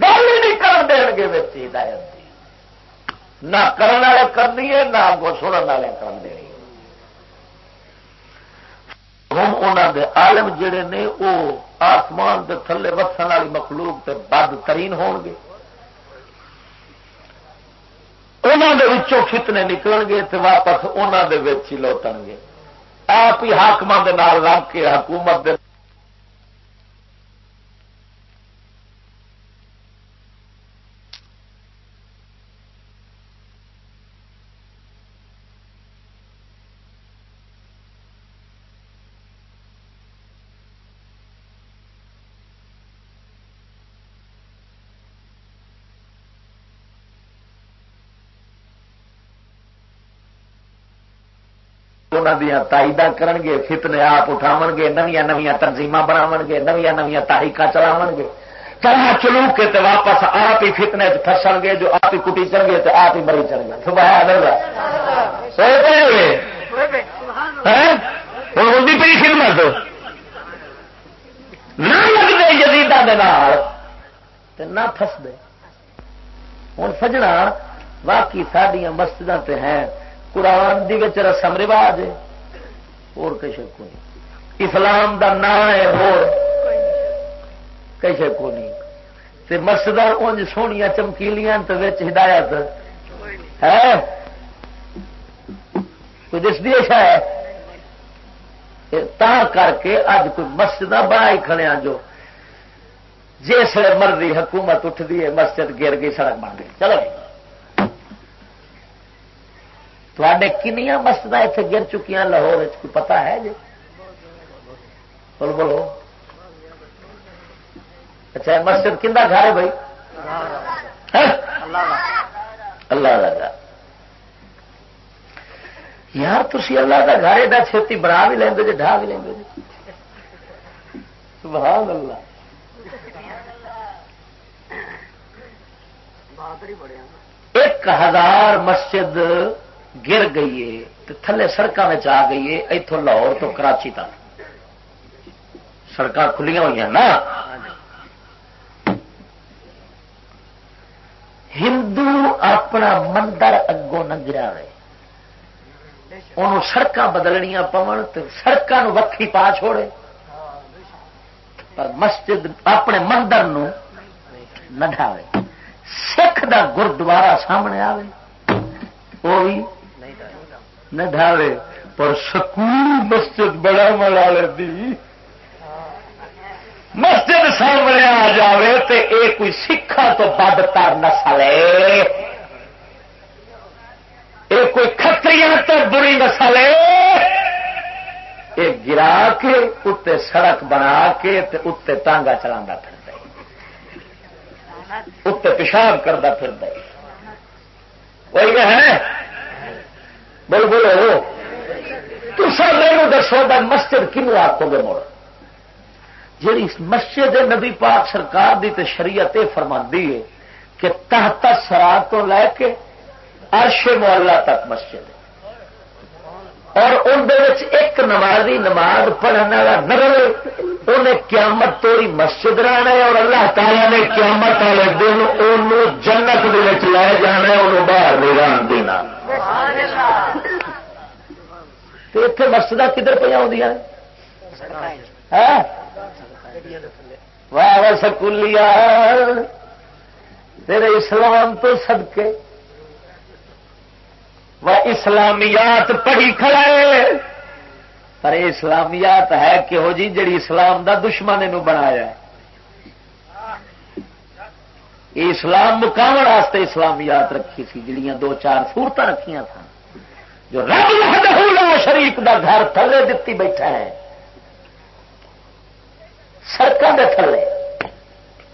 گل ہی نہیں کر دیں گے ہدایت کی نہ کرنے والے کرنی ہے، نہ سننے والے کر ہم انہوں دے عالم جڑے نے وہ آسمان دے تھلے وسن والی مخلوق تے بد ترین ہون گے۔ انہوں دے وچوں فتنے نکل گے تے واپس انہوں دے وچ ہی لوٹن گے۔ آپ ہی حاقم دے نال رکھ کے حکومت دے انہوں تائید کرے فتنے آپ اٹھاو گے نویا نویا تنظیم بناو گے نویا نویا تاریخ چلاو گے طرح چلو کے تے واپس آپ ہی فتنے فسن گے جو آپ ہی کٹی چل گے تو آپ ہی مری چل گے ہوں پی خدمت نہ لگتے جدید نہ فس دے ہوں سجنا باقی سڈیا مسجد ہیں۔ قرآن دی رسم رواج ہے۔ اور کسی کو نہیں۔ اسلام دا نام ہے اور کو نہیں۔ مسجد انج سویا چمکیلیاں تو ہدایت ہے۔ کوئی دستی شاید تا کر کے اج کوئی مسجد بنا ہی کھڑے جو جس مرضی حکومت اٹھتی ہے، مسجد گر گئی، سڑک بن گئی۔ چلو۔ تے کنیا مسجد اتنے گر چکی لاہور پتا ہے جی؟ بولو بولو۔ اچھا مسجد کھا گھر ہے بھائی؟ اللہ لگا یار تھی اللہ کا گھر ایڈا چھتی بنا بھی لیں جی ڈھا بھی لیں جی۔ سبحان اللہ۔ ایک ہزار مسجد گر گئی ہے تھلے سڑکوں میں آ گئی ہے اتوں لاہور تو کراچی تک۔ سڑک کھلیاں ہوئی نا؟ ہندو اپنا مندر اگوں نہ گرا ان سڑک بدلنیا پون تو سڑکوں وکھی پا چھوڑے۔ پر مسجد اپنے مندر نہ ڈھاوے۔ سکھ دا گردوارا سامنے آئے وہ بھی نہ پر سکول مسجد بڑا ملا دی۔ مسجد سامنے آ جائے تو یہ کوئی سکھا تو بد تر نسل ہے یہ کوئی کتری تو بری نسل ہے یہ گرا کے اتنے سڑک بنا کے اتنے ٹانگا چلا پھر اتنے پیشاب کرتا پھر وہی ہے۔ بول بولو تو سب میرے دسو مسجد کنو آخو گے مڑ جی مسجد نبی پاک سرکار دی تے شریعت فرما ہے کہ تحت سرا تو لے کے عرش محلہ تک مسجد اور اندر ایک نمازی نماز پڑھنے والا نگر انہیں قیامت توڑی مسجد رہنا ہے اور اللہ تعالیٰ نے قیامت والے دن ان جنت لے جانا ہے، انہوں باہر نہیں ران دینا۔ تو اتنے مسجد کدھر پہ آدی واہ سکولیا تیرے اسلام تو سدکے وہ اسلامیات پڑھی کھڑے پر اسلامیات ہے کہ ہو جی جڑی اسلام دا دشمن بنایا ہے۔ یہ اسلام مقام واسطے اسلامیات رکھی سی جڑیاں دو چار سورت رکھیاں تھا۔ جو رب شریف دا گھر تھلے دتی بیٹھا ہے۔ سڑکوں کے تھلے۔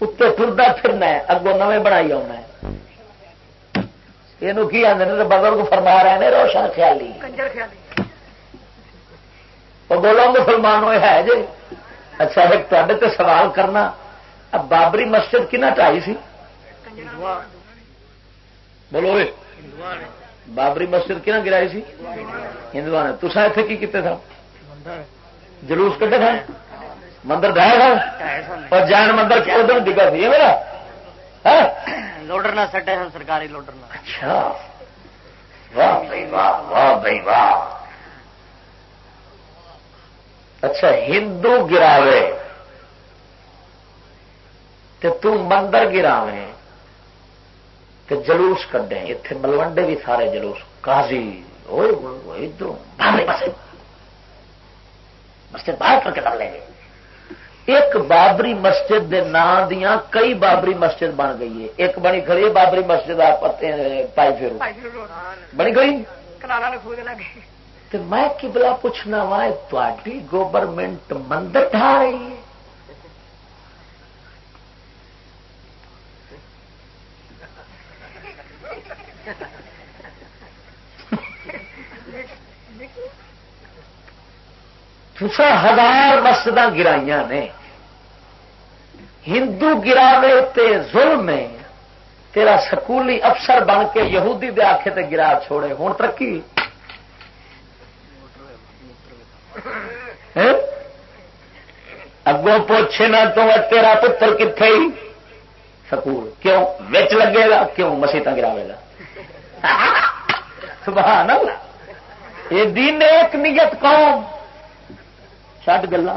اتنے ٹرتا پھرنا ہے اگوں نویں بنائی آنا ہے۔ یہ کی آدھے بزرگ فرما رہے ہیں روشن خیالی۔ بولو مسلمان ہوئے ہے جی۔ اچھا ایک تے سوال کرنا۔ اب بابری مسجد کنا ٹائی سی؟ بولو بابری مسجد کنا گرائی سی؟ ہندو نے تصا اتنے کی کیتے تھا جلوس کٹے تھا مندر ڈایا تھا اور جان مندر ادھر ڈگا سی؟ میرا؟ ہاں؟ لوڈر نہ سٹے ہیں سرکاری لوڈر نہ اچھا۔ واہ بھائی واہ واہ بھائی واہ۔ اچھا ہندو گراوے۔ تے تو مندر گراوے۔ تے جلوس کڈے اتنے ملوڈے بھی سارے جلوس۔ کازی ادھر۔ مسجد باہر کر کے لیں گے۔ ایک بابری مسجد دے نام دیا کئی بابری مسجد بن گئی ہے۔ ایک بنی کھڑی بابری مسجد آپ پائی پھر بنی گئی۔ میں کبلا پوچھنا وا تھی گورنمنٹ مندر ڈھا رہی ہے؟ ہزار مسجد گرائی نے۔ ہندو گراوے تے ظلم ہے۔ تیرا سکولی افسر بن کے یہودی دے آخے تے گرا چھوڑے۔ ہوں ترقی۔ ہاں؟ اگوں پوچھے نہ تو تیرا پتر کتنے سکول۔ کیوں؟ وچ لگے گا؟ کیوں مسیح گراوے گا؟ سبحان اللہ۔ یہ دین ایک نیت قوم۔ چٹ گلا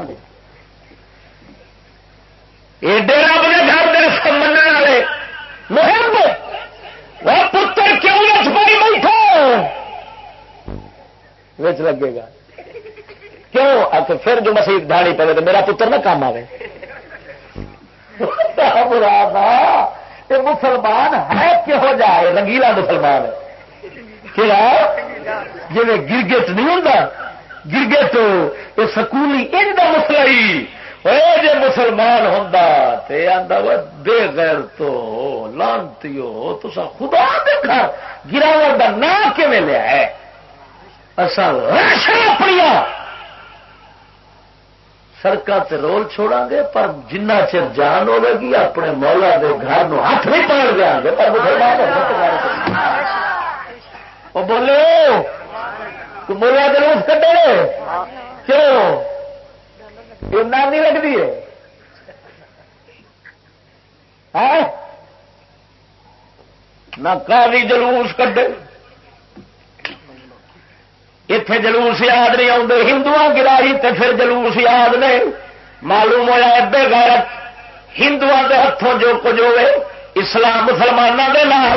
ایڈے رب نے گھر دے من والے۔ محب وہ پتر کیوں وچ پڑی بیٹھو وچ لگے گا۔ کیوں؟ آ پھر جو مسیح داڑی پڑے تو میرا پتر نہ کام آئے یہ مسلمان ہے کہ جائے؟ رنگیلا مسلمان جی گرگٹ نہیں ہوں گرگٹ یہ سکولی ان کا مسئلہ ہی۔ جی مسلمان ہوں بے غیر تو لانتی ہو تو سا خدا دیکھا گراوٹ کا نام کیون لیا ہے؟ اصل اپنی سڑکوں سے رول چھوڑا گے، پر جنہ چر جان ہوے گی، اپنے مولا دے گھر نو ہاتھ نہیں پڑ دیا گے۔ پر وہ بولو مولا جلوس کٹے کیوں؟ نانی لگتی ہے۔ ہاں؟ نہ کالی جلوس کٹے اتے جلوس یاد نہیں آتے ہندو گراہی تے پھر جلوس یاد نہیں۔ معلوم ہوا ادے غیرت ہندو کے ہاتھوں جو کچھ ہوئے، اسلام مسلمانوں کے نام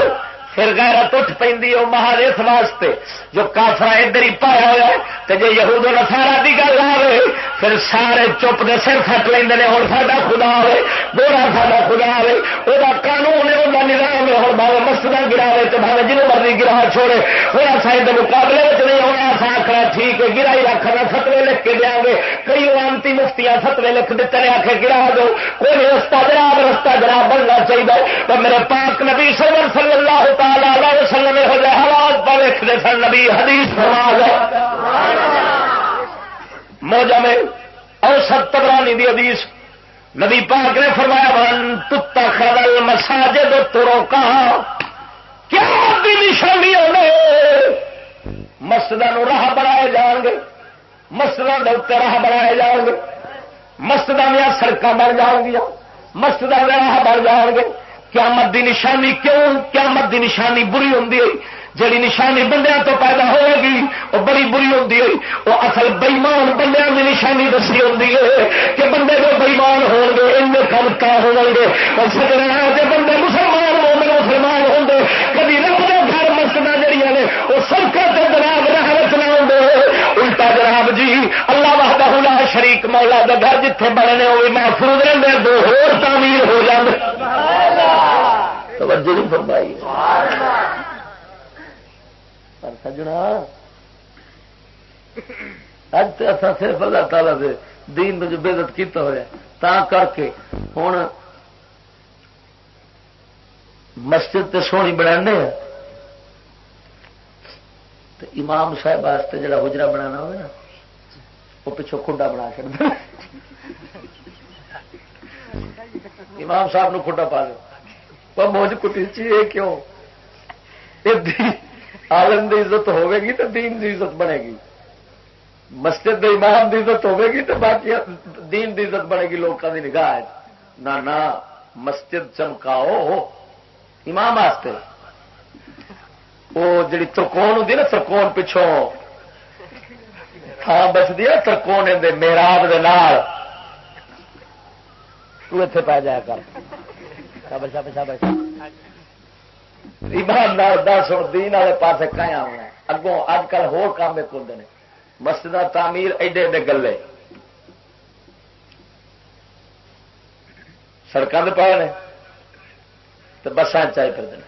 پھر غیرت اٹھ پی مہار اس واسطے جو کافر ادھر ہی پایا ہوا تو جی یہود نسارا کی گل آئے پھر سارے چپ دے سر کٹ لیں ہوں سا خدا آئے بوڑا سا خدا آئے وہ قانون ہے وہ نظام ہے ہوں بھاوے مسجد گراوے تو بھاوے جنوب مرضی گرا چھوڑے ہوا سا مقابلے نہیں ہونا سا آخر ٹھیک ہے گرائی رکھنا، فتوے لکھ کے دیا گے۔ کئی وانتی مفتیاں فتوے لکھ دیتے ہیں آخر گرا دو، کوئی رستہ جناب رستہ جناب بننا چاہیے تو میرے پاک نبی سرور صلی اللہ تعالی ہوتا وسلم ہو جائے حالات پر لکھتے سن، نبی حدیث موجہ میں اور تبرانی دی حدیث نبی پاک نے فرمایا بن تتا خرل مساجد ترو کہا کیا نشانی ہونے مسجد راہ بنائے جان گے مسجدوں کے اتنے راہ بنائے جان گے مسجد دیا سڑک بن جان گیا مسجد راہ بن جان گے۔ قیامت دی نشانی کیوں؟ قیامت دی نشانی بری ہوں جڑی نشانی بندیاں تو پیدا ہوئے گی، وہ بڑی بری ہوں وہ اصل بئیمان بندیاں کی نشانی دسی ہوں کہ بندے جو بئیمان ہو گے، ان کم کا ہو گے۔ اور سجنا کہ بندے مسلمان ہو گئے مسلمان ہوں گے۔ کبھی رب دے گھر مسجد جہیا نے، وہ سب شریک مولا دے گھر جتنے بنے وہ بھی محفوظ رہتے دو ہور تعمیر ہو جاتے توجہ نہیں فرمائی۔ پر سجنا۔ اج تو اصا صرف اللہ تعالی سے دین میں جو بےزت کیتا ہوا تا کر کے ہوں مسجد تے سونی بنا امام صاحب واسطے جڑا حجرا بنانا ہوگا نا وہ پچھوں کھڈا بنا چڑھتا امام صاحب نو کھڈا پا لو موج کٹی چی کیوں؟ عالم دی عزت ہوے گی تو دین دی عزت بنے گی۔ مسجد دے امام دی عزت ہوے گی تو باقی دین دی عزت بنے گی لوگوں کی نگاہ نہ مسجد چمکاؤ۔ امام واسطے وہ جڑی ترکون ہوں نا، ترکون پچھوں تھان بچتی ہے ترکون میراب دے نال۔ تو اتنے پی جایا کر۔ ایماندار دس ہوں دین والے پاس کھایا ہونا اگوں اج کل ہو کام ایک ہوں مسجد تعمیر ایڈے ایڈے گلے۔ سڑکوں کے پائے نے تو بسان چائے پھر دیں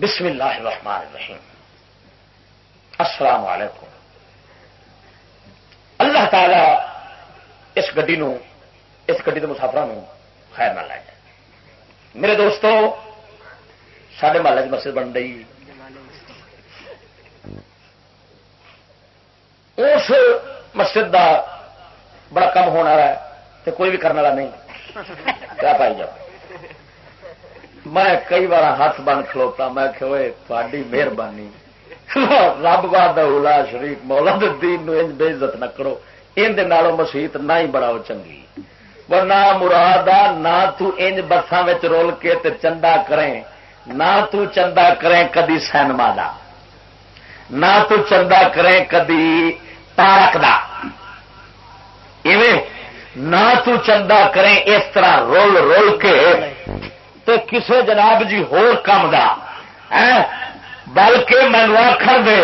بسم اللہ الرحمن الرحیم۔ السلام علیکم۔ اللہ تعالی اس گڈی اس گڈی کے مسافر خیر نہ لائے۔ میرے دوستو سارے محلے مسجد بن رہی اس مسجد دا بڑا کم ہونا ہے تو کوئی بھی کرنے والا نہیں۔ کیا پائی جاؤ۔ میں کئی بار ہاتھ بن کھلوتا، میں کہ مہربانی رب باد شریف مولا دین بے عزت نہ کرو۔ ان مسیحت نہ ہی بڑا چنگی۔ وہ نہ مرادا نہ تو انج بساں رول کے تے چندہ کریں، نہ تو چندہ کریں کدی سینما دا۔ نہ تو چندہ کریں کدی پارک دا۔ نہ تو چندہ کریں اس طرح رول رول کے تے کسے جناب جی ہور کم دا۔ ہاں؟ بلکہ مینو آخر دے،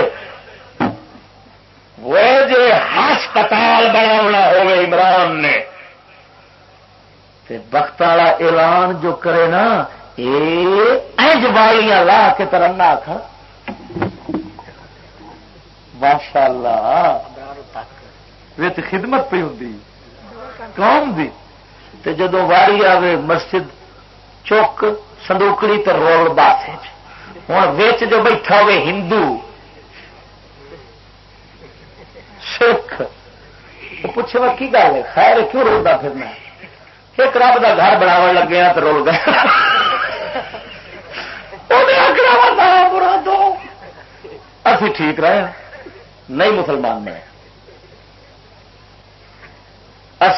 وہ جی ہسپتال بنا عمران نے۔ بخت والا اعلان جو کرے نا یہ والیاں لا کے ترنا آخر ماشاء اللہ خدمت پہ ہوں قوم دی؟ تے جدو واری آوے مسجد چوک سندوکڑی تو رول باس ہوں ویچ جو بیٹھا ہوئے ہندو۔ سکھ پوچھے وہ کی گل ہے؟ خیر، کیوں رولتا پھرنا؟ ایک رب کا گھر بناو لگے تو رول گیا برا دو اسی ٹھیک رہے نہیں مسلمان میں۔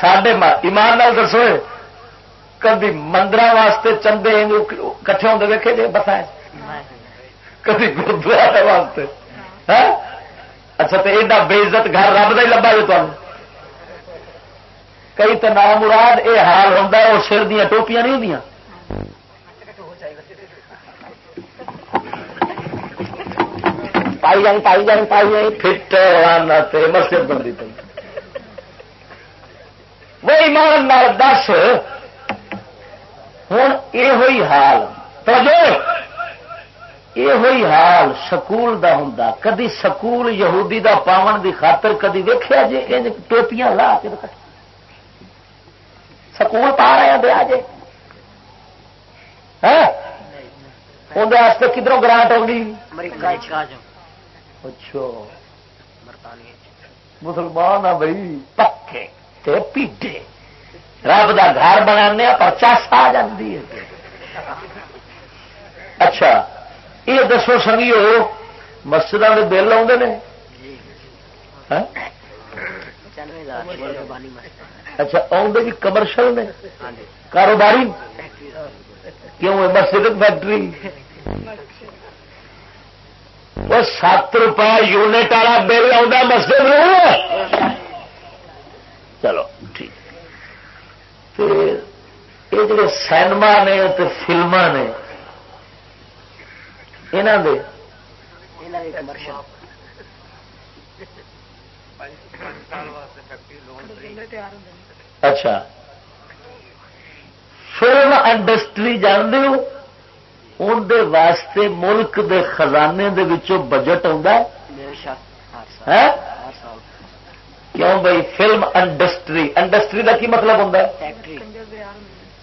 ساڈے ایمان نال دسو۔ کبھی مندر واسطے چندے کٹھے ہوتے ویکے جی بتا کبھی گردوارے واسطے اچھا تو ایڈا بے عزت گھر رب کا ہی لبا جو تمہیں کئی تو نام مراد یہ حال ہوتا ہے وہ سر دیا ٹوپیاں نہیں ہوں پائی جانی پائی جانی پائی جانی فٹ مسجد بندی پی وہ ایمان دس ہوں یہ حال توجہ یہ ہوئی حال سکول دا ہوں کدی سکول یہودی دا پاون دی خاطر کدی ویکیا جی ٹوپیاں لا کے سکول پا رہے ہیں دیا جی اندر کدھروں گرانٹ ہوگی اچھا مسلمان آ بھائی پکے پیٹے رب کا گھر بنا پر چس آ جاتی ہے اچھا یہ دسو سنگی ہو مسجد کے بل آدھے ہاں؟ اچھا آدھے بھی کمرشل نے کاروباری کیوں مسجد فیکٹری وہ سات روپئے یونٹ والا بل آ مسجد چلو ٹھیک یہ جڑے سینما نے فلما نے اچھا۔ فلم انڈسٹری جان اندر واسطے ملک دے خزانے دے وچوں بجٹ آ کیوں بھائی؟ Film industry. انڈسٹری کا کی مطلب ہوں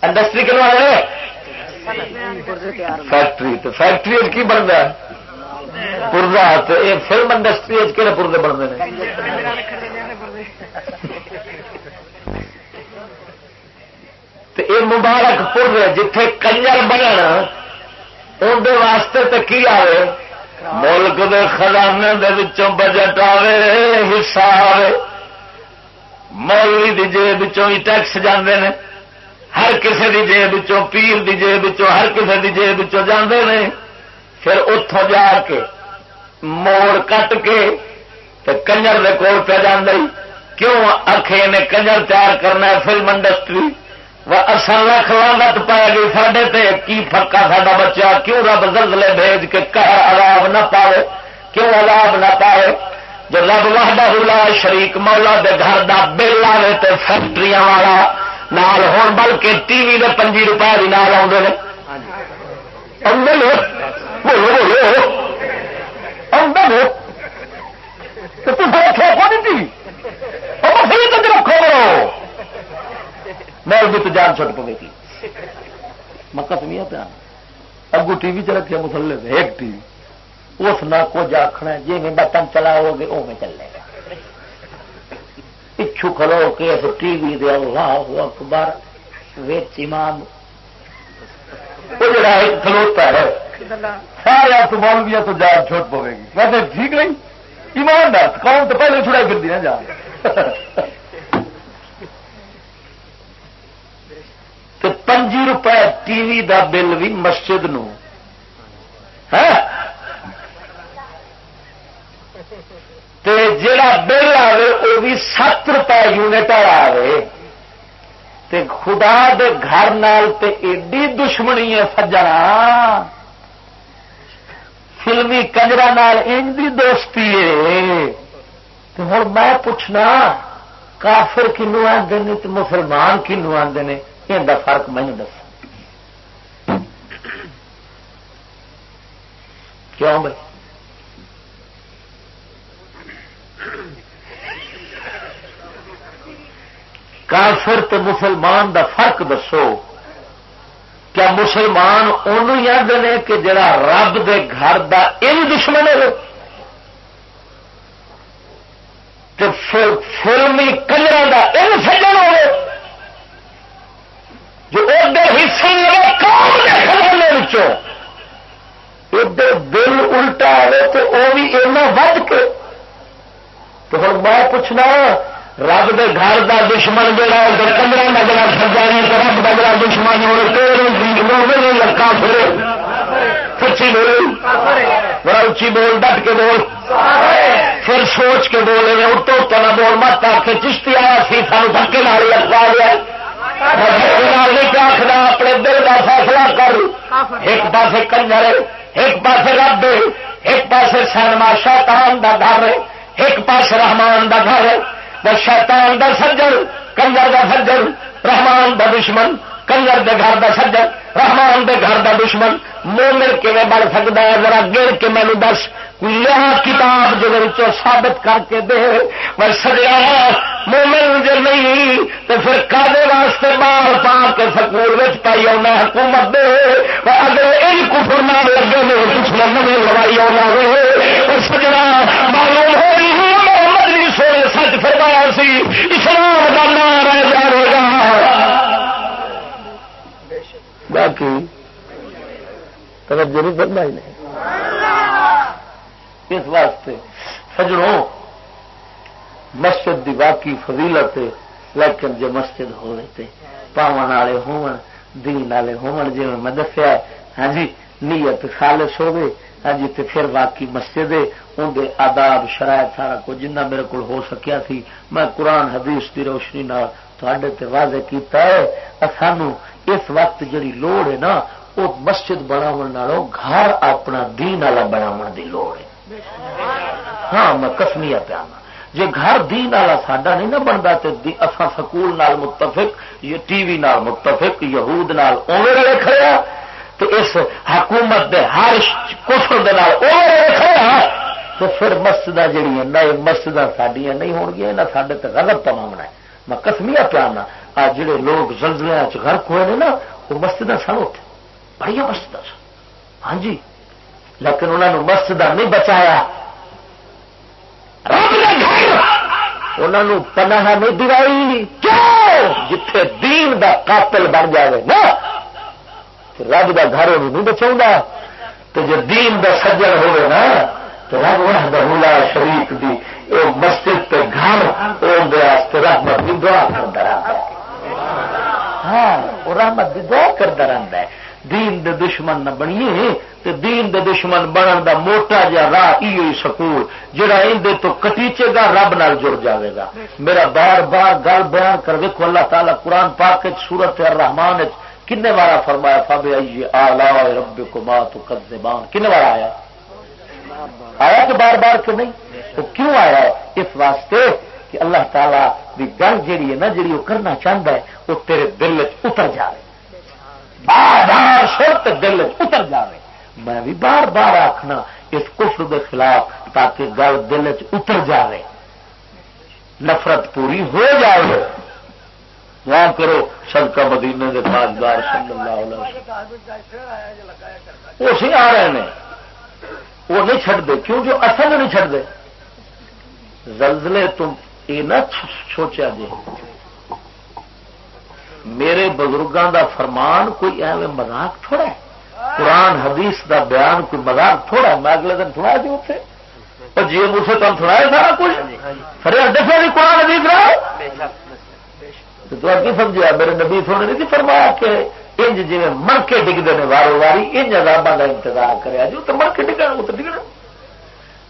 انڈسٹری کیوں ہے؟ فیکٹری تو فیکٹری کی بنتا ہے؟ پورزا یہ فلم انڈسٹری کہڑے پورزے بنتے ہیں یہ مبارک پور جتھے کنجر بنن اندر واسطے تو کی آئے ملک دے خزانے دے بجٹ آئے حصہ آئے مولوی دی جیب ہی ٹیکس جانے نے۔ ہر کسی دی جیب پیر دی جیب ہر کسی دی جیب جانے نے، پھر اتوں جا کے موڑ کٹ کے تو کنجر دے کول پہ جانے کیوں آخے نے کنجر تیار کرنا ہے فلم انڈسٹری؟ اصل لکھ لانت پی گئی سڈے تے، کی فرقہ ساڈا بچہ کیوں رب زلزلے بھیج کے کہ عذاب نہ پاوے؟ کیوں عذاب نہ پاوے؟ جو رب وحدہ لا شریک مولا دے گھر دا بل آئے تو فیکٹری والا نال ہون، بلکہ ٹی وی دے پنجی روپئے بھی نال آدھے بولو بولو۔ آدھے رکھو میں بھی تو جان چھٹ پوے گی۔ مکت نہیں پیا اگو ٹی وی چ رکھے مسلے ایک ٹی وی۔ اس نہ کچھ آخنا جی میں بٹن چلاؤ گے وہ میں چلے۔ پچھو کھلو کے اس ٹی وی دے اللہ اکبر ویچ ایمان وہ جڑا ایک کھلوتا ہے، سارے تو مولویا تو جان چھوٹ پوے گی۔ ویسے ٹھیک نہیں۔ ایماندار، قوم تو پہلے چھڑائی پھر نا جان۔ تو پنجی روپے ٹی وی دا بل بھی مسجد نو۔ ہاں؟ جڑا بل آئے وہ بھی سات روپے یونٹ والا آئے تے خدا دے گھر نال تے ایڈی دشمنی ہے سجنا۔ فلمی کنجرا دی دوستی ہے۔ ہوں میں پوچھنا، کافر کنو آدھے مسلمان کنو آدھے یہ فرق مجھے دس کیوں بھائی؟ کافر تے مسلمان دا فرق دسو۔ کیا مسلمان ان یاد نے کہ جڑا رب دے گھر دا ان دشمن ہے؟ فلمی کلر کا ان سجن ہو جو ادھر حصے ادھر دل الٹا ہے تو وہ بھی ایسا ود کے۔ تو ہوں میں پوچھنا رب دے گھر دا دشمن جڑا ادھر کمرہ سجا نہیں رب کا دشمن ہونے لکا پھر سچی بول بڑا اچھی بول، ڈٹ کے بول۔ پھر سوچ کے بولے اتو تو نہ بول۔ مت آ کے چشتی آیا سی، سانو دھکے نال لگا لیا۔ آخر اپنے دل کا فیصلہ کر۔ ایک پاس کنجر، ایک پاس رب، ایک پاس سینما، شیطان دا گھر، ایک پاس رحمان دا گھر۔ شیطان دا سجن، کنجر دا سجن، رحمان دا دشمن، کنجر دے گھر دا سجن، رحمان دے گھر دا دشمن۔ مومن کیون بڑھ سکتا ہے؟ ذرا گر کے مینو دس۔ لیا کتاب جو ثابت کر کے دے۔ میں سجا ہاں، مومن جو نہیں تو پھر کادے واسطے بال پا کے سکول پائی آنا حکومت دے۔ اگر یہ کفر نہ لگے تو دشمن میں لڑائی آنا ہو سجنا، معلوم ہو رہی ہوں محمد نہیں سونے سچ فرمایا سی کا نام رہ جائے باقی توجہ نہیں بننا ہی نہیں اس واسطے سجڑوں مسجد دی باقی فضیلت لیکن جو مسجد ہونے تے پاون والے ہون، دین والے ہون جی میں دسیا ہاں جی نیت خالص ہوے ہاں جی تے پھر باقی مسجد ان آداب، شرائط سارا کچھ، جنہ میرے کو ہو سکیا تھی، میں قرآن، حدیث کی روشنی نال تے واضح کیتا ہے۔ سانو اس وقت جڑی لوڑ ہے نا وہ مسجد بناو گھر اپنا دین والا بناو دی لوڑ ہے۔ ہاں میں کسمیا پیا جی گھر دین والا ساڈا نہیں نا بنتا تو اصا سکول نال متفق، یہ ٹی وی نال متفق، یہود نال اوے کھڑا ہاں۔ تو اس حکومت دے ہر کفر دے نال اوے کھڑا ہاں، تو پھر مسجد جہیا نئے مسجد سڈیا نہیں ہو گیا نہ سڈے تو غلط تمام ہے۔ میں کسمیا پیا آ جڑے لوگ زلزلے چرک ہوئے نے نا، وہ مسجد سن اتنے بڑی مسجد سن۔ ہاں جی لیکن انہوں نے مسجد نہیں بچایا۔ انہوں پناہ نہیں دوائی کیوں؟ جتھے دین دا قاتل بن جائے نا رب دا گھر وہ نہیں بچاؤں تو جو دین دا سجن ہوئے نا، تو رب وہ شریف دی۔ او مسجد تے گھر واسطے رحمت بھی دعا کرتا رہتا ہاں وہ رحمت بھی دعا کرتا رہتا ہے۔ دین دے دشمن نہ بنیے، تے دین دے دشمن بنن دا موٹا جا راہ ای سکول، جڑا اندے تو کٹیچے گا، رب نال جڑ جاوے گا۔ میرا بار بار گل بیان کر دیکھو اللہ تعالی قرآن پاک سورت الرحمان کنے بارا فرمایا؟ فب آئیے آلہ رب کو ماں تو کنے بار آیا؟ آیا کہ بار بار کہ نہیں؟ وہ کیوں آیا؟ ہے اس واسطے کہ اللہ تعالیٰ بھی گل جیڑی ہے نا، جیڑی وہ کرنا چاہتا ہے، وہ تیرے دل اتر جائے بار بار سر دل اتر جائے میں بھی بار بار آخنا اس کفر دے خلاف تاکہ گل دل اتر جائے نفرت پوری ہو جائے وہاں کرو کا مدینے کے تاجدار صلی اللہ علیہ اسی آ رہے ہیں۔ وہ نہیں چڈتے کیوں؟ جو اصل نہیں چڈتے زلزلے تم یہ نہ سوچا جی۔ میرے بزرگوں دا فرمان کوئی ایویں مزاق تھوڑا ہے۔ قرآن حدیث دا بیان کوئی مزاق تھوڑا ہے۔ میں اگلے دن سنا جی اتنے اور جی مجھ سے تم سنایا سارا کچھ۔ فرے اڈے سے قرآن حدیث رہا تو اگے سمجھا میرے نبی سونے نہیں فرمایا کہ انج جی مرکے ڈگتے ہیں وارو واری، انج عذابہ کا انتظار کرے جو تو مرکے ڈگنا، وہ تو ڈگنا۔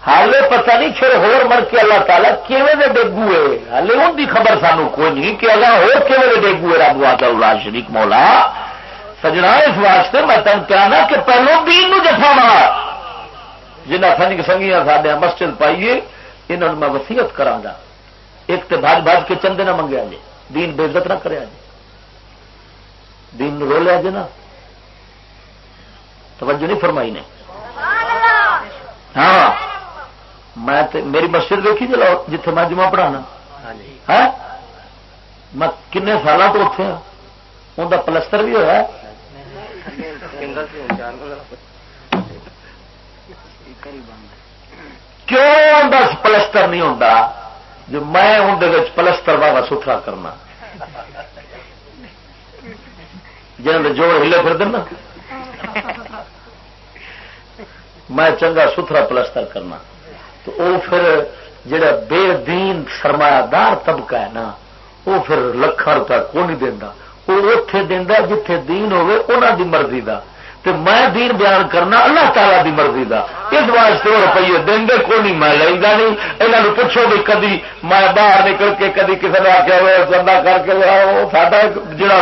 ہالے پتہ نہیں پھر ہور مر کے اللہ تعالیٰ کیویں دے ڈیگو ہے۔ ہالے ان کی خبر سانو کوئی نہیں کہ اگر ہور کیویں دے ڈیگو ہے۔ رب آتا اللہ شریک مولا۔ سجنا اس واسطے میں تم کہنا کہ پہلو دین نو جفا مار جنہ سنگ سنگیاں سڈے مسجد پائیے انہوں میں وسیعت کرا ایک تو بھاج بھاج کے چندے نہ منگیا جی دین بے عزت نہ کرے جی دین رو لیا جی نا۔ توجہ نہیں فرمائی نے۔ ہاں۔ میں میری مسجد دیکھی چلو جتھے میں جمع پڑھانا۔ ہاں؟ میں کن سال تو اتے ہوں ان کا پلستر بھی ہوا کیوں پلستر نہیں ہوتا جو میں اندر پلستر بابا ستھرا کرنا۔ جن جوڑ ہلے پھر دینا میں چنگا ستھرا پلستر کرنا۔ تو وہ پھر جڑا بے دین سرمایہ دار طبقہ ہے نا وہ پھر لکھان روپیہ کو نہیں دینا وہ اتے دینا جتھے دین ہوے انہوں دی مرضی دا۔ تے میں دین بیان کرنا اللہ تعالی دی مرضی دا۔ اس واسطے وہ روپیے دیں کو نہیں میں لینا نہیں۔ یہاں پوچھو بھی کدی میں باہر نکل کے کدی کسی نے آخیا ہوا چندہ کر کے ساڈا جڑا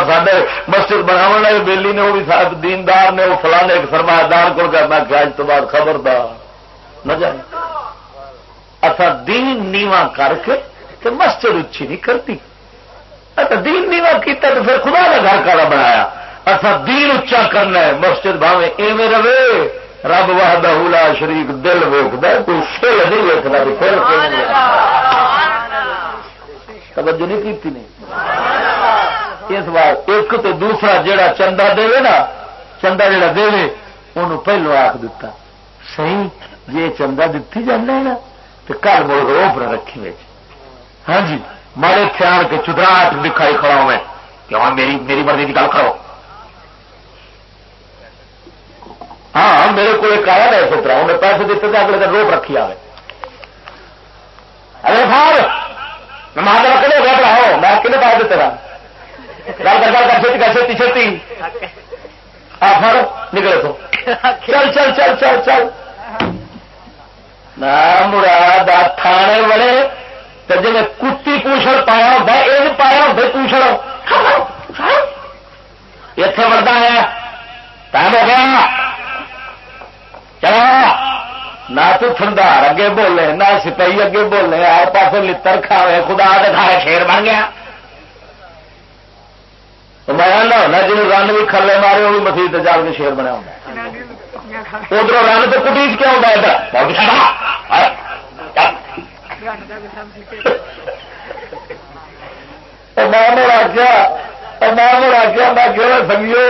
مسجد بناو والے بیلی نے، وہ بھی دیندار نے، وہ فلانے ایک سرمایہ دار کو میں کیا اج تو بعد خبردار نہ جائے اصا دین نیواں کر کے تو مسجد اچھی نہیں کرتی۔ اچھا دین نیواں کیتا تو پھر خدا نے گھر کا بنایا۔ اصا دین اچا کرنا ہے، مسجد بھاوے ایویں رہے، رب واہدہ حلا شریف دل ویکد کوئی سل نہیں ویکتا سل توجہ نہیں کی نہیں اس بار ایک تو دوسرا جڑا چندہ دے نا، چندہ جڑا دے ان پہلو آخ دتا۔ صحیح جی چندہ دتی جانا ہے نا تو کل مڑ روپ نہ رکھی بچ ہاں جی مارے خیال کے چدراہٹ دکھائی کھڑا میں کہ ہاں میری میری مرضی کی گل کرو۔ ہاں میرے کو ایک آیا نا سترا انہیں پیسے دیتے تھے اگلے دن روپ رکھی آئے ارے صاحب میں مہاجر کلے روپ رہا ہوں میں کنے پیسے دیتے رہا۔ گل کر گل کر چھتی کر چھتی چھتی۔ آپ پھر نکلے تو۔ چل چل چل چل چل۔ مراد تھانے بڑے تو جی کتی پوچھڑ پایا ہوتا یہ پایا ہوتا پوچھڑ اتنے مرد ہے ٹائم ہو گیا۔ چلو نہ تو تھندار اگے بولے نہ سپاہی اگے بولے آئے پاس لڑ کھاوے خدا دکھائے شیر بن گیا میں نہ جن رن بھی کھلے مارے وہ بھی مسیح جا کے شیر بنیا ادھر رن تو کٹیچ کیا ہوتا ادھر میں آخیا میں آخیا میں کہ سنگیو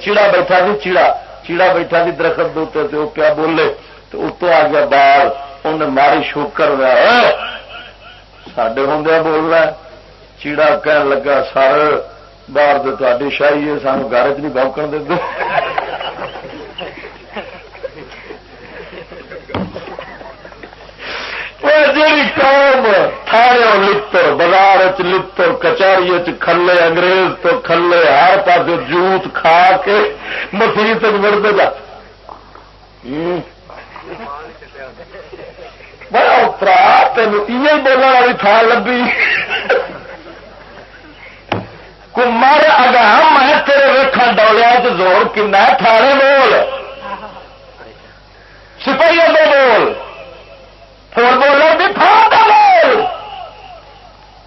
چیڑا بیٹھا سی چیڑا چیڑا بیٹھا سی درخت دے وہ کیا بولے تو اتو آ گیا بال انہیں ماری شوکر سڈے ہوں بول رہا چیڑا کہن لگا، سر، باہر تو تاری شاہی ہے سانو گھر چ نہیں بوکن دے جی قوم تھانے لطر بازار چ کچہری کھلے انگریز تو کھلے ہر پاس جوت کھا کے مسیح تک مڑتے جا بڑا اترا تین یہ بولنے والی تھان لبھی کمر اگا میں تیرے ویخا ڈولیا زور کن تھانے بول سپاہی بول فون بولو بھی بول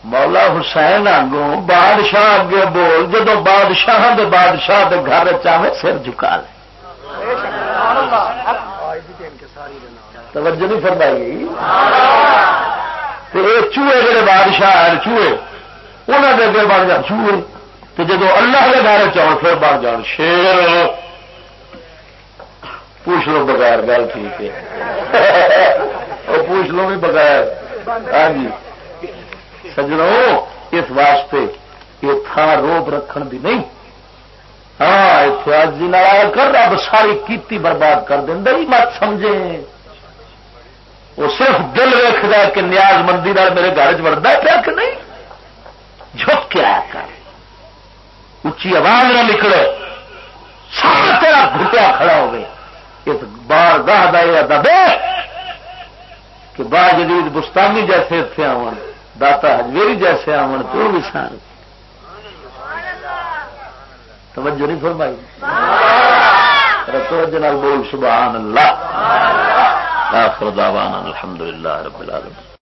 مولا حسین آگوں بادشاہ اگے بول جدو بادشاہ دے بادشاہ دے گھر چاہے سر جھکا لے توجہ نہیں فرمائی چوہے جڑے بادشاہ ہیں چوہے انہوں نے اگے بن جان چوہے تو جب اللہ کے گھر چاہو پھر بن جان شیر پوچھ لو بغیر، گل ٹھیک ہے۔ وہ پوچھ لو بھی بغیر۔ ہاں جی۔ سجڑوں اس واسطے یہ تھان روپ رکھن دی نہیں۔ ہاں اتنے جی کر، رب ساری کیتی برباد کر دینا ہی مت سمجھے۔ وہ صرف دل ویکد کہ نیاز مندی میرے گھر چ وڑتا پیا کہ نہیں؟ جھک کے آیا کر۔ اچھی آواز نہ نکلے۔ سارا تیرا گھٹیا کھڑا ہو گیا اس بار گاہ دبے کہ با جدید بستانی جیسے اتنے آن داتا ہجویری جیسے آن تو بھی سان توجہ نہیں فرمائی۔ توجہ نال بول سبحان اللہ۔ آخر دعوانا الحمدللہ رب العالمين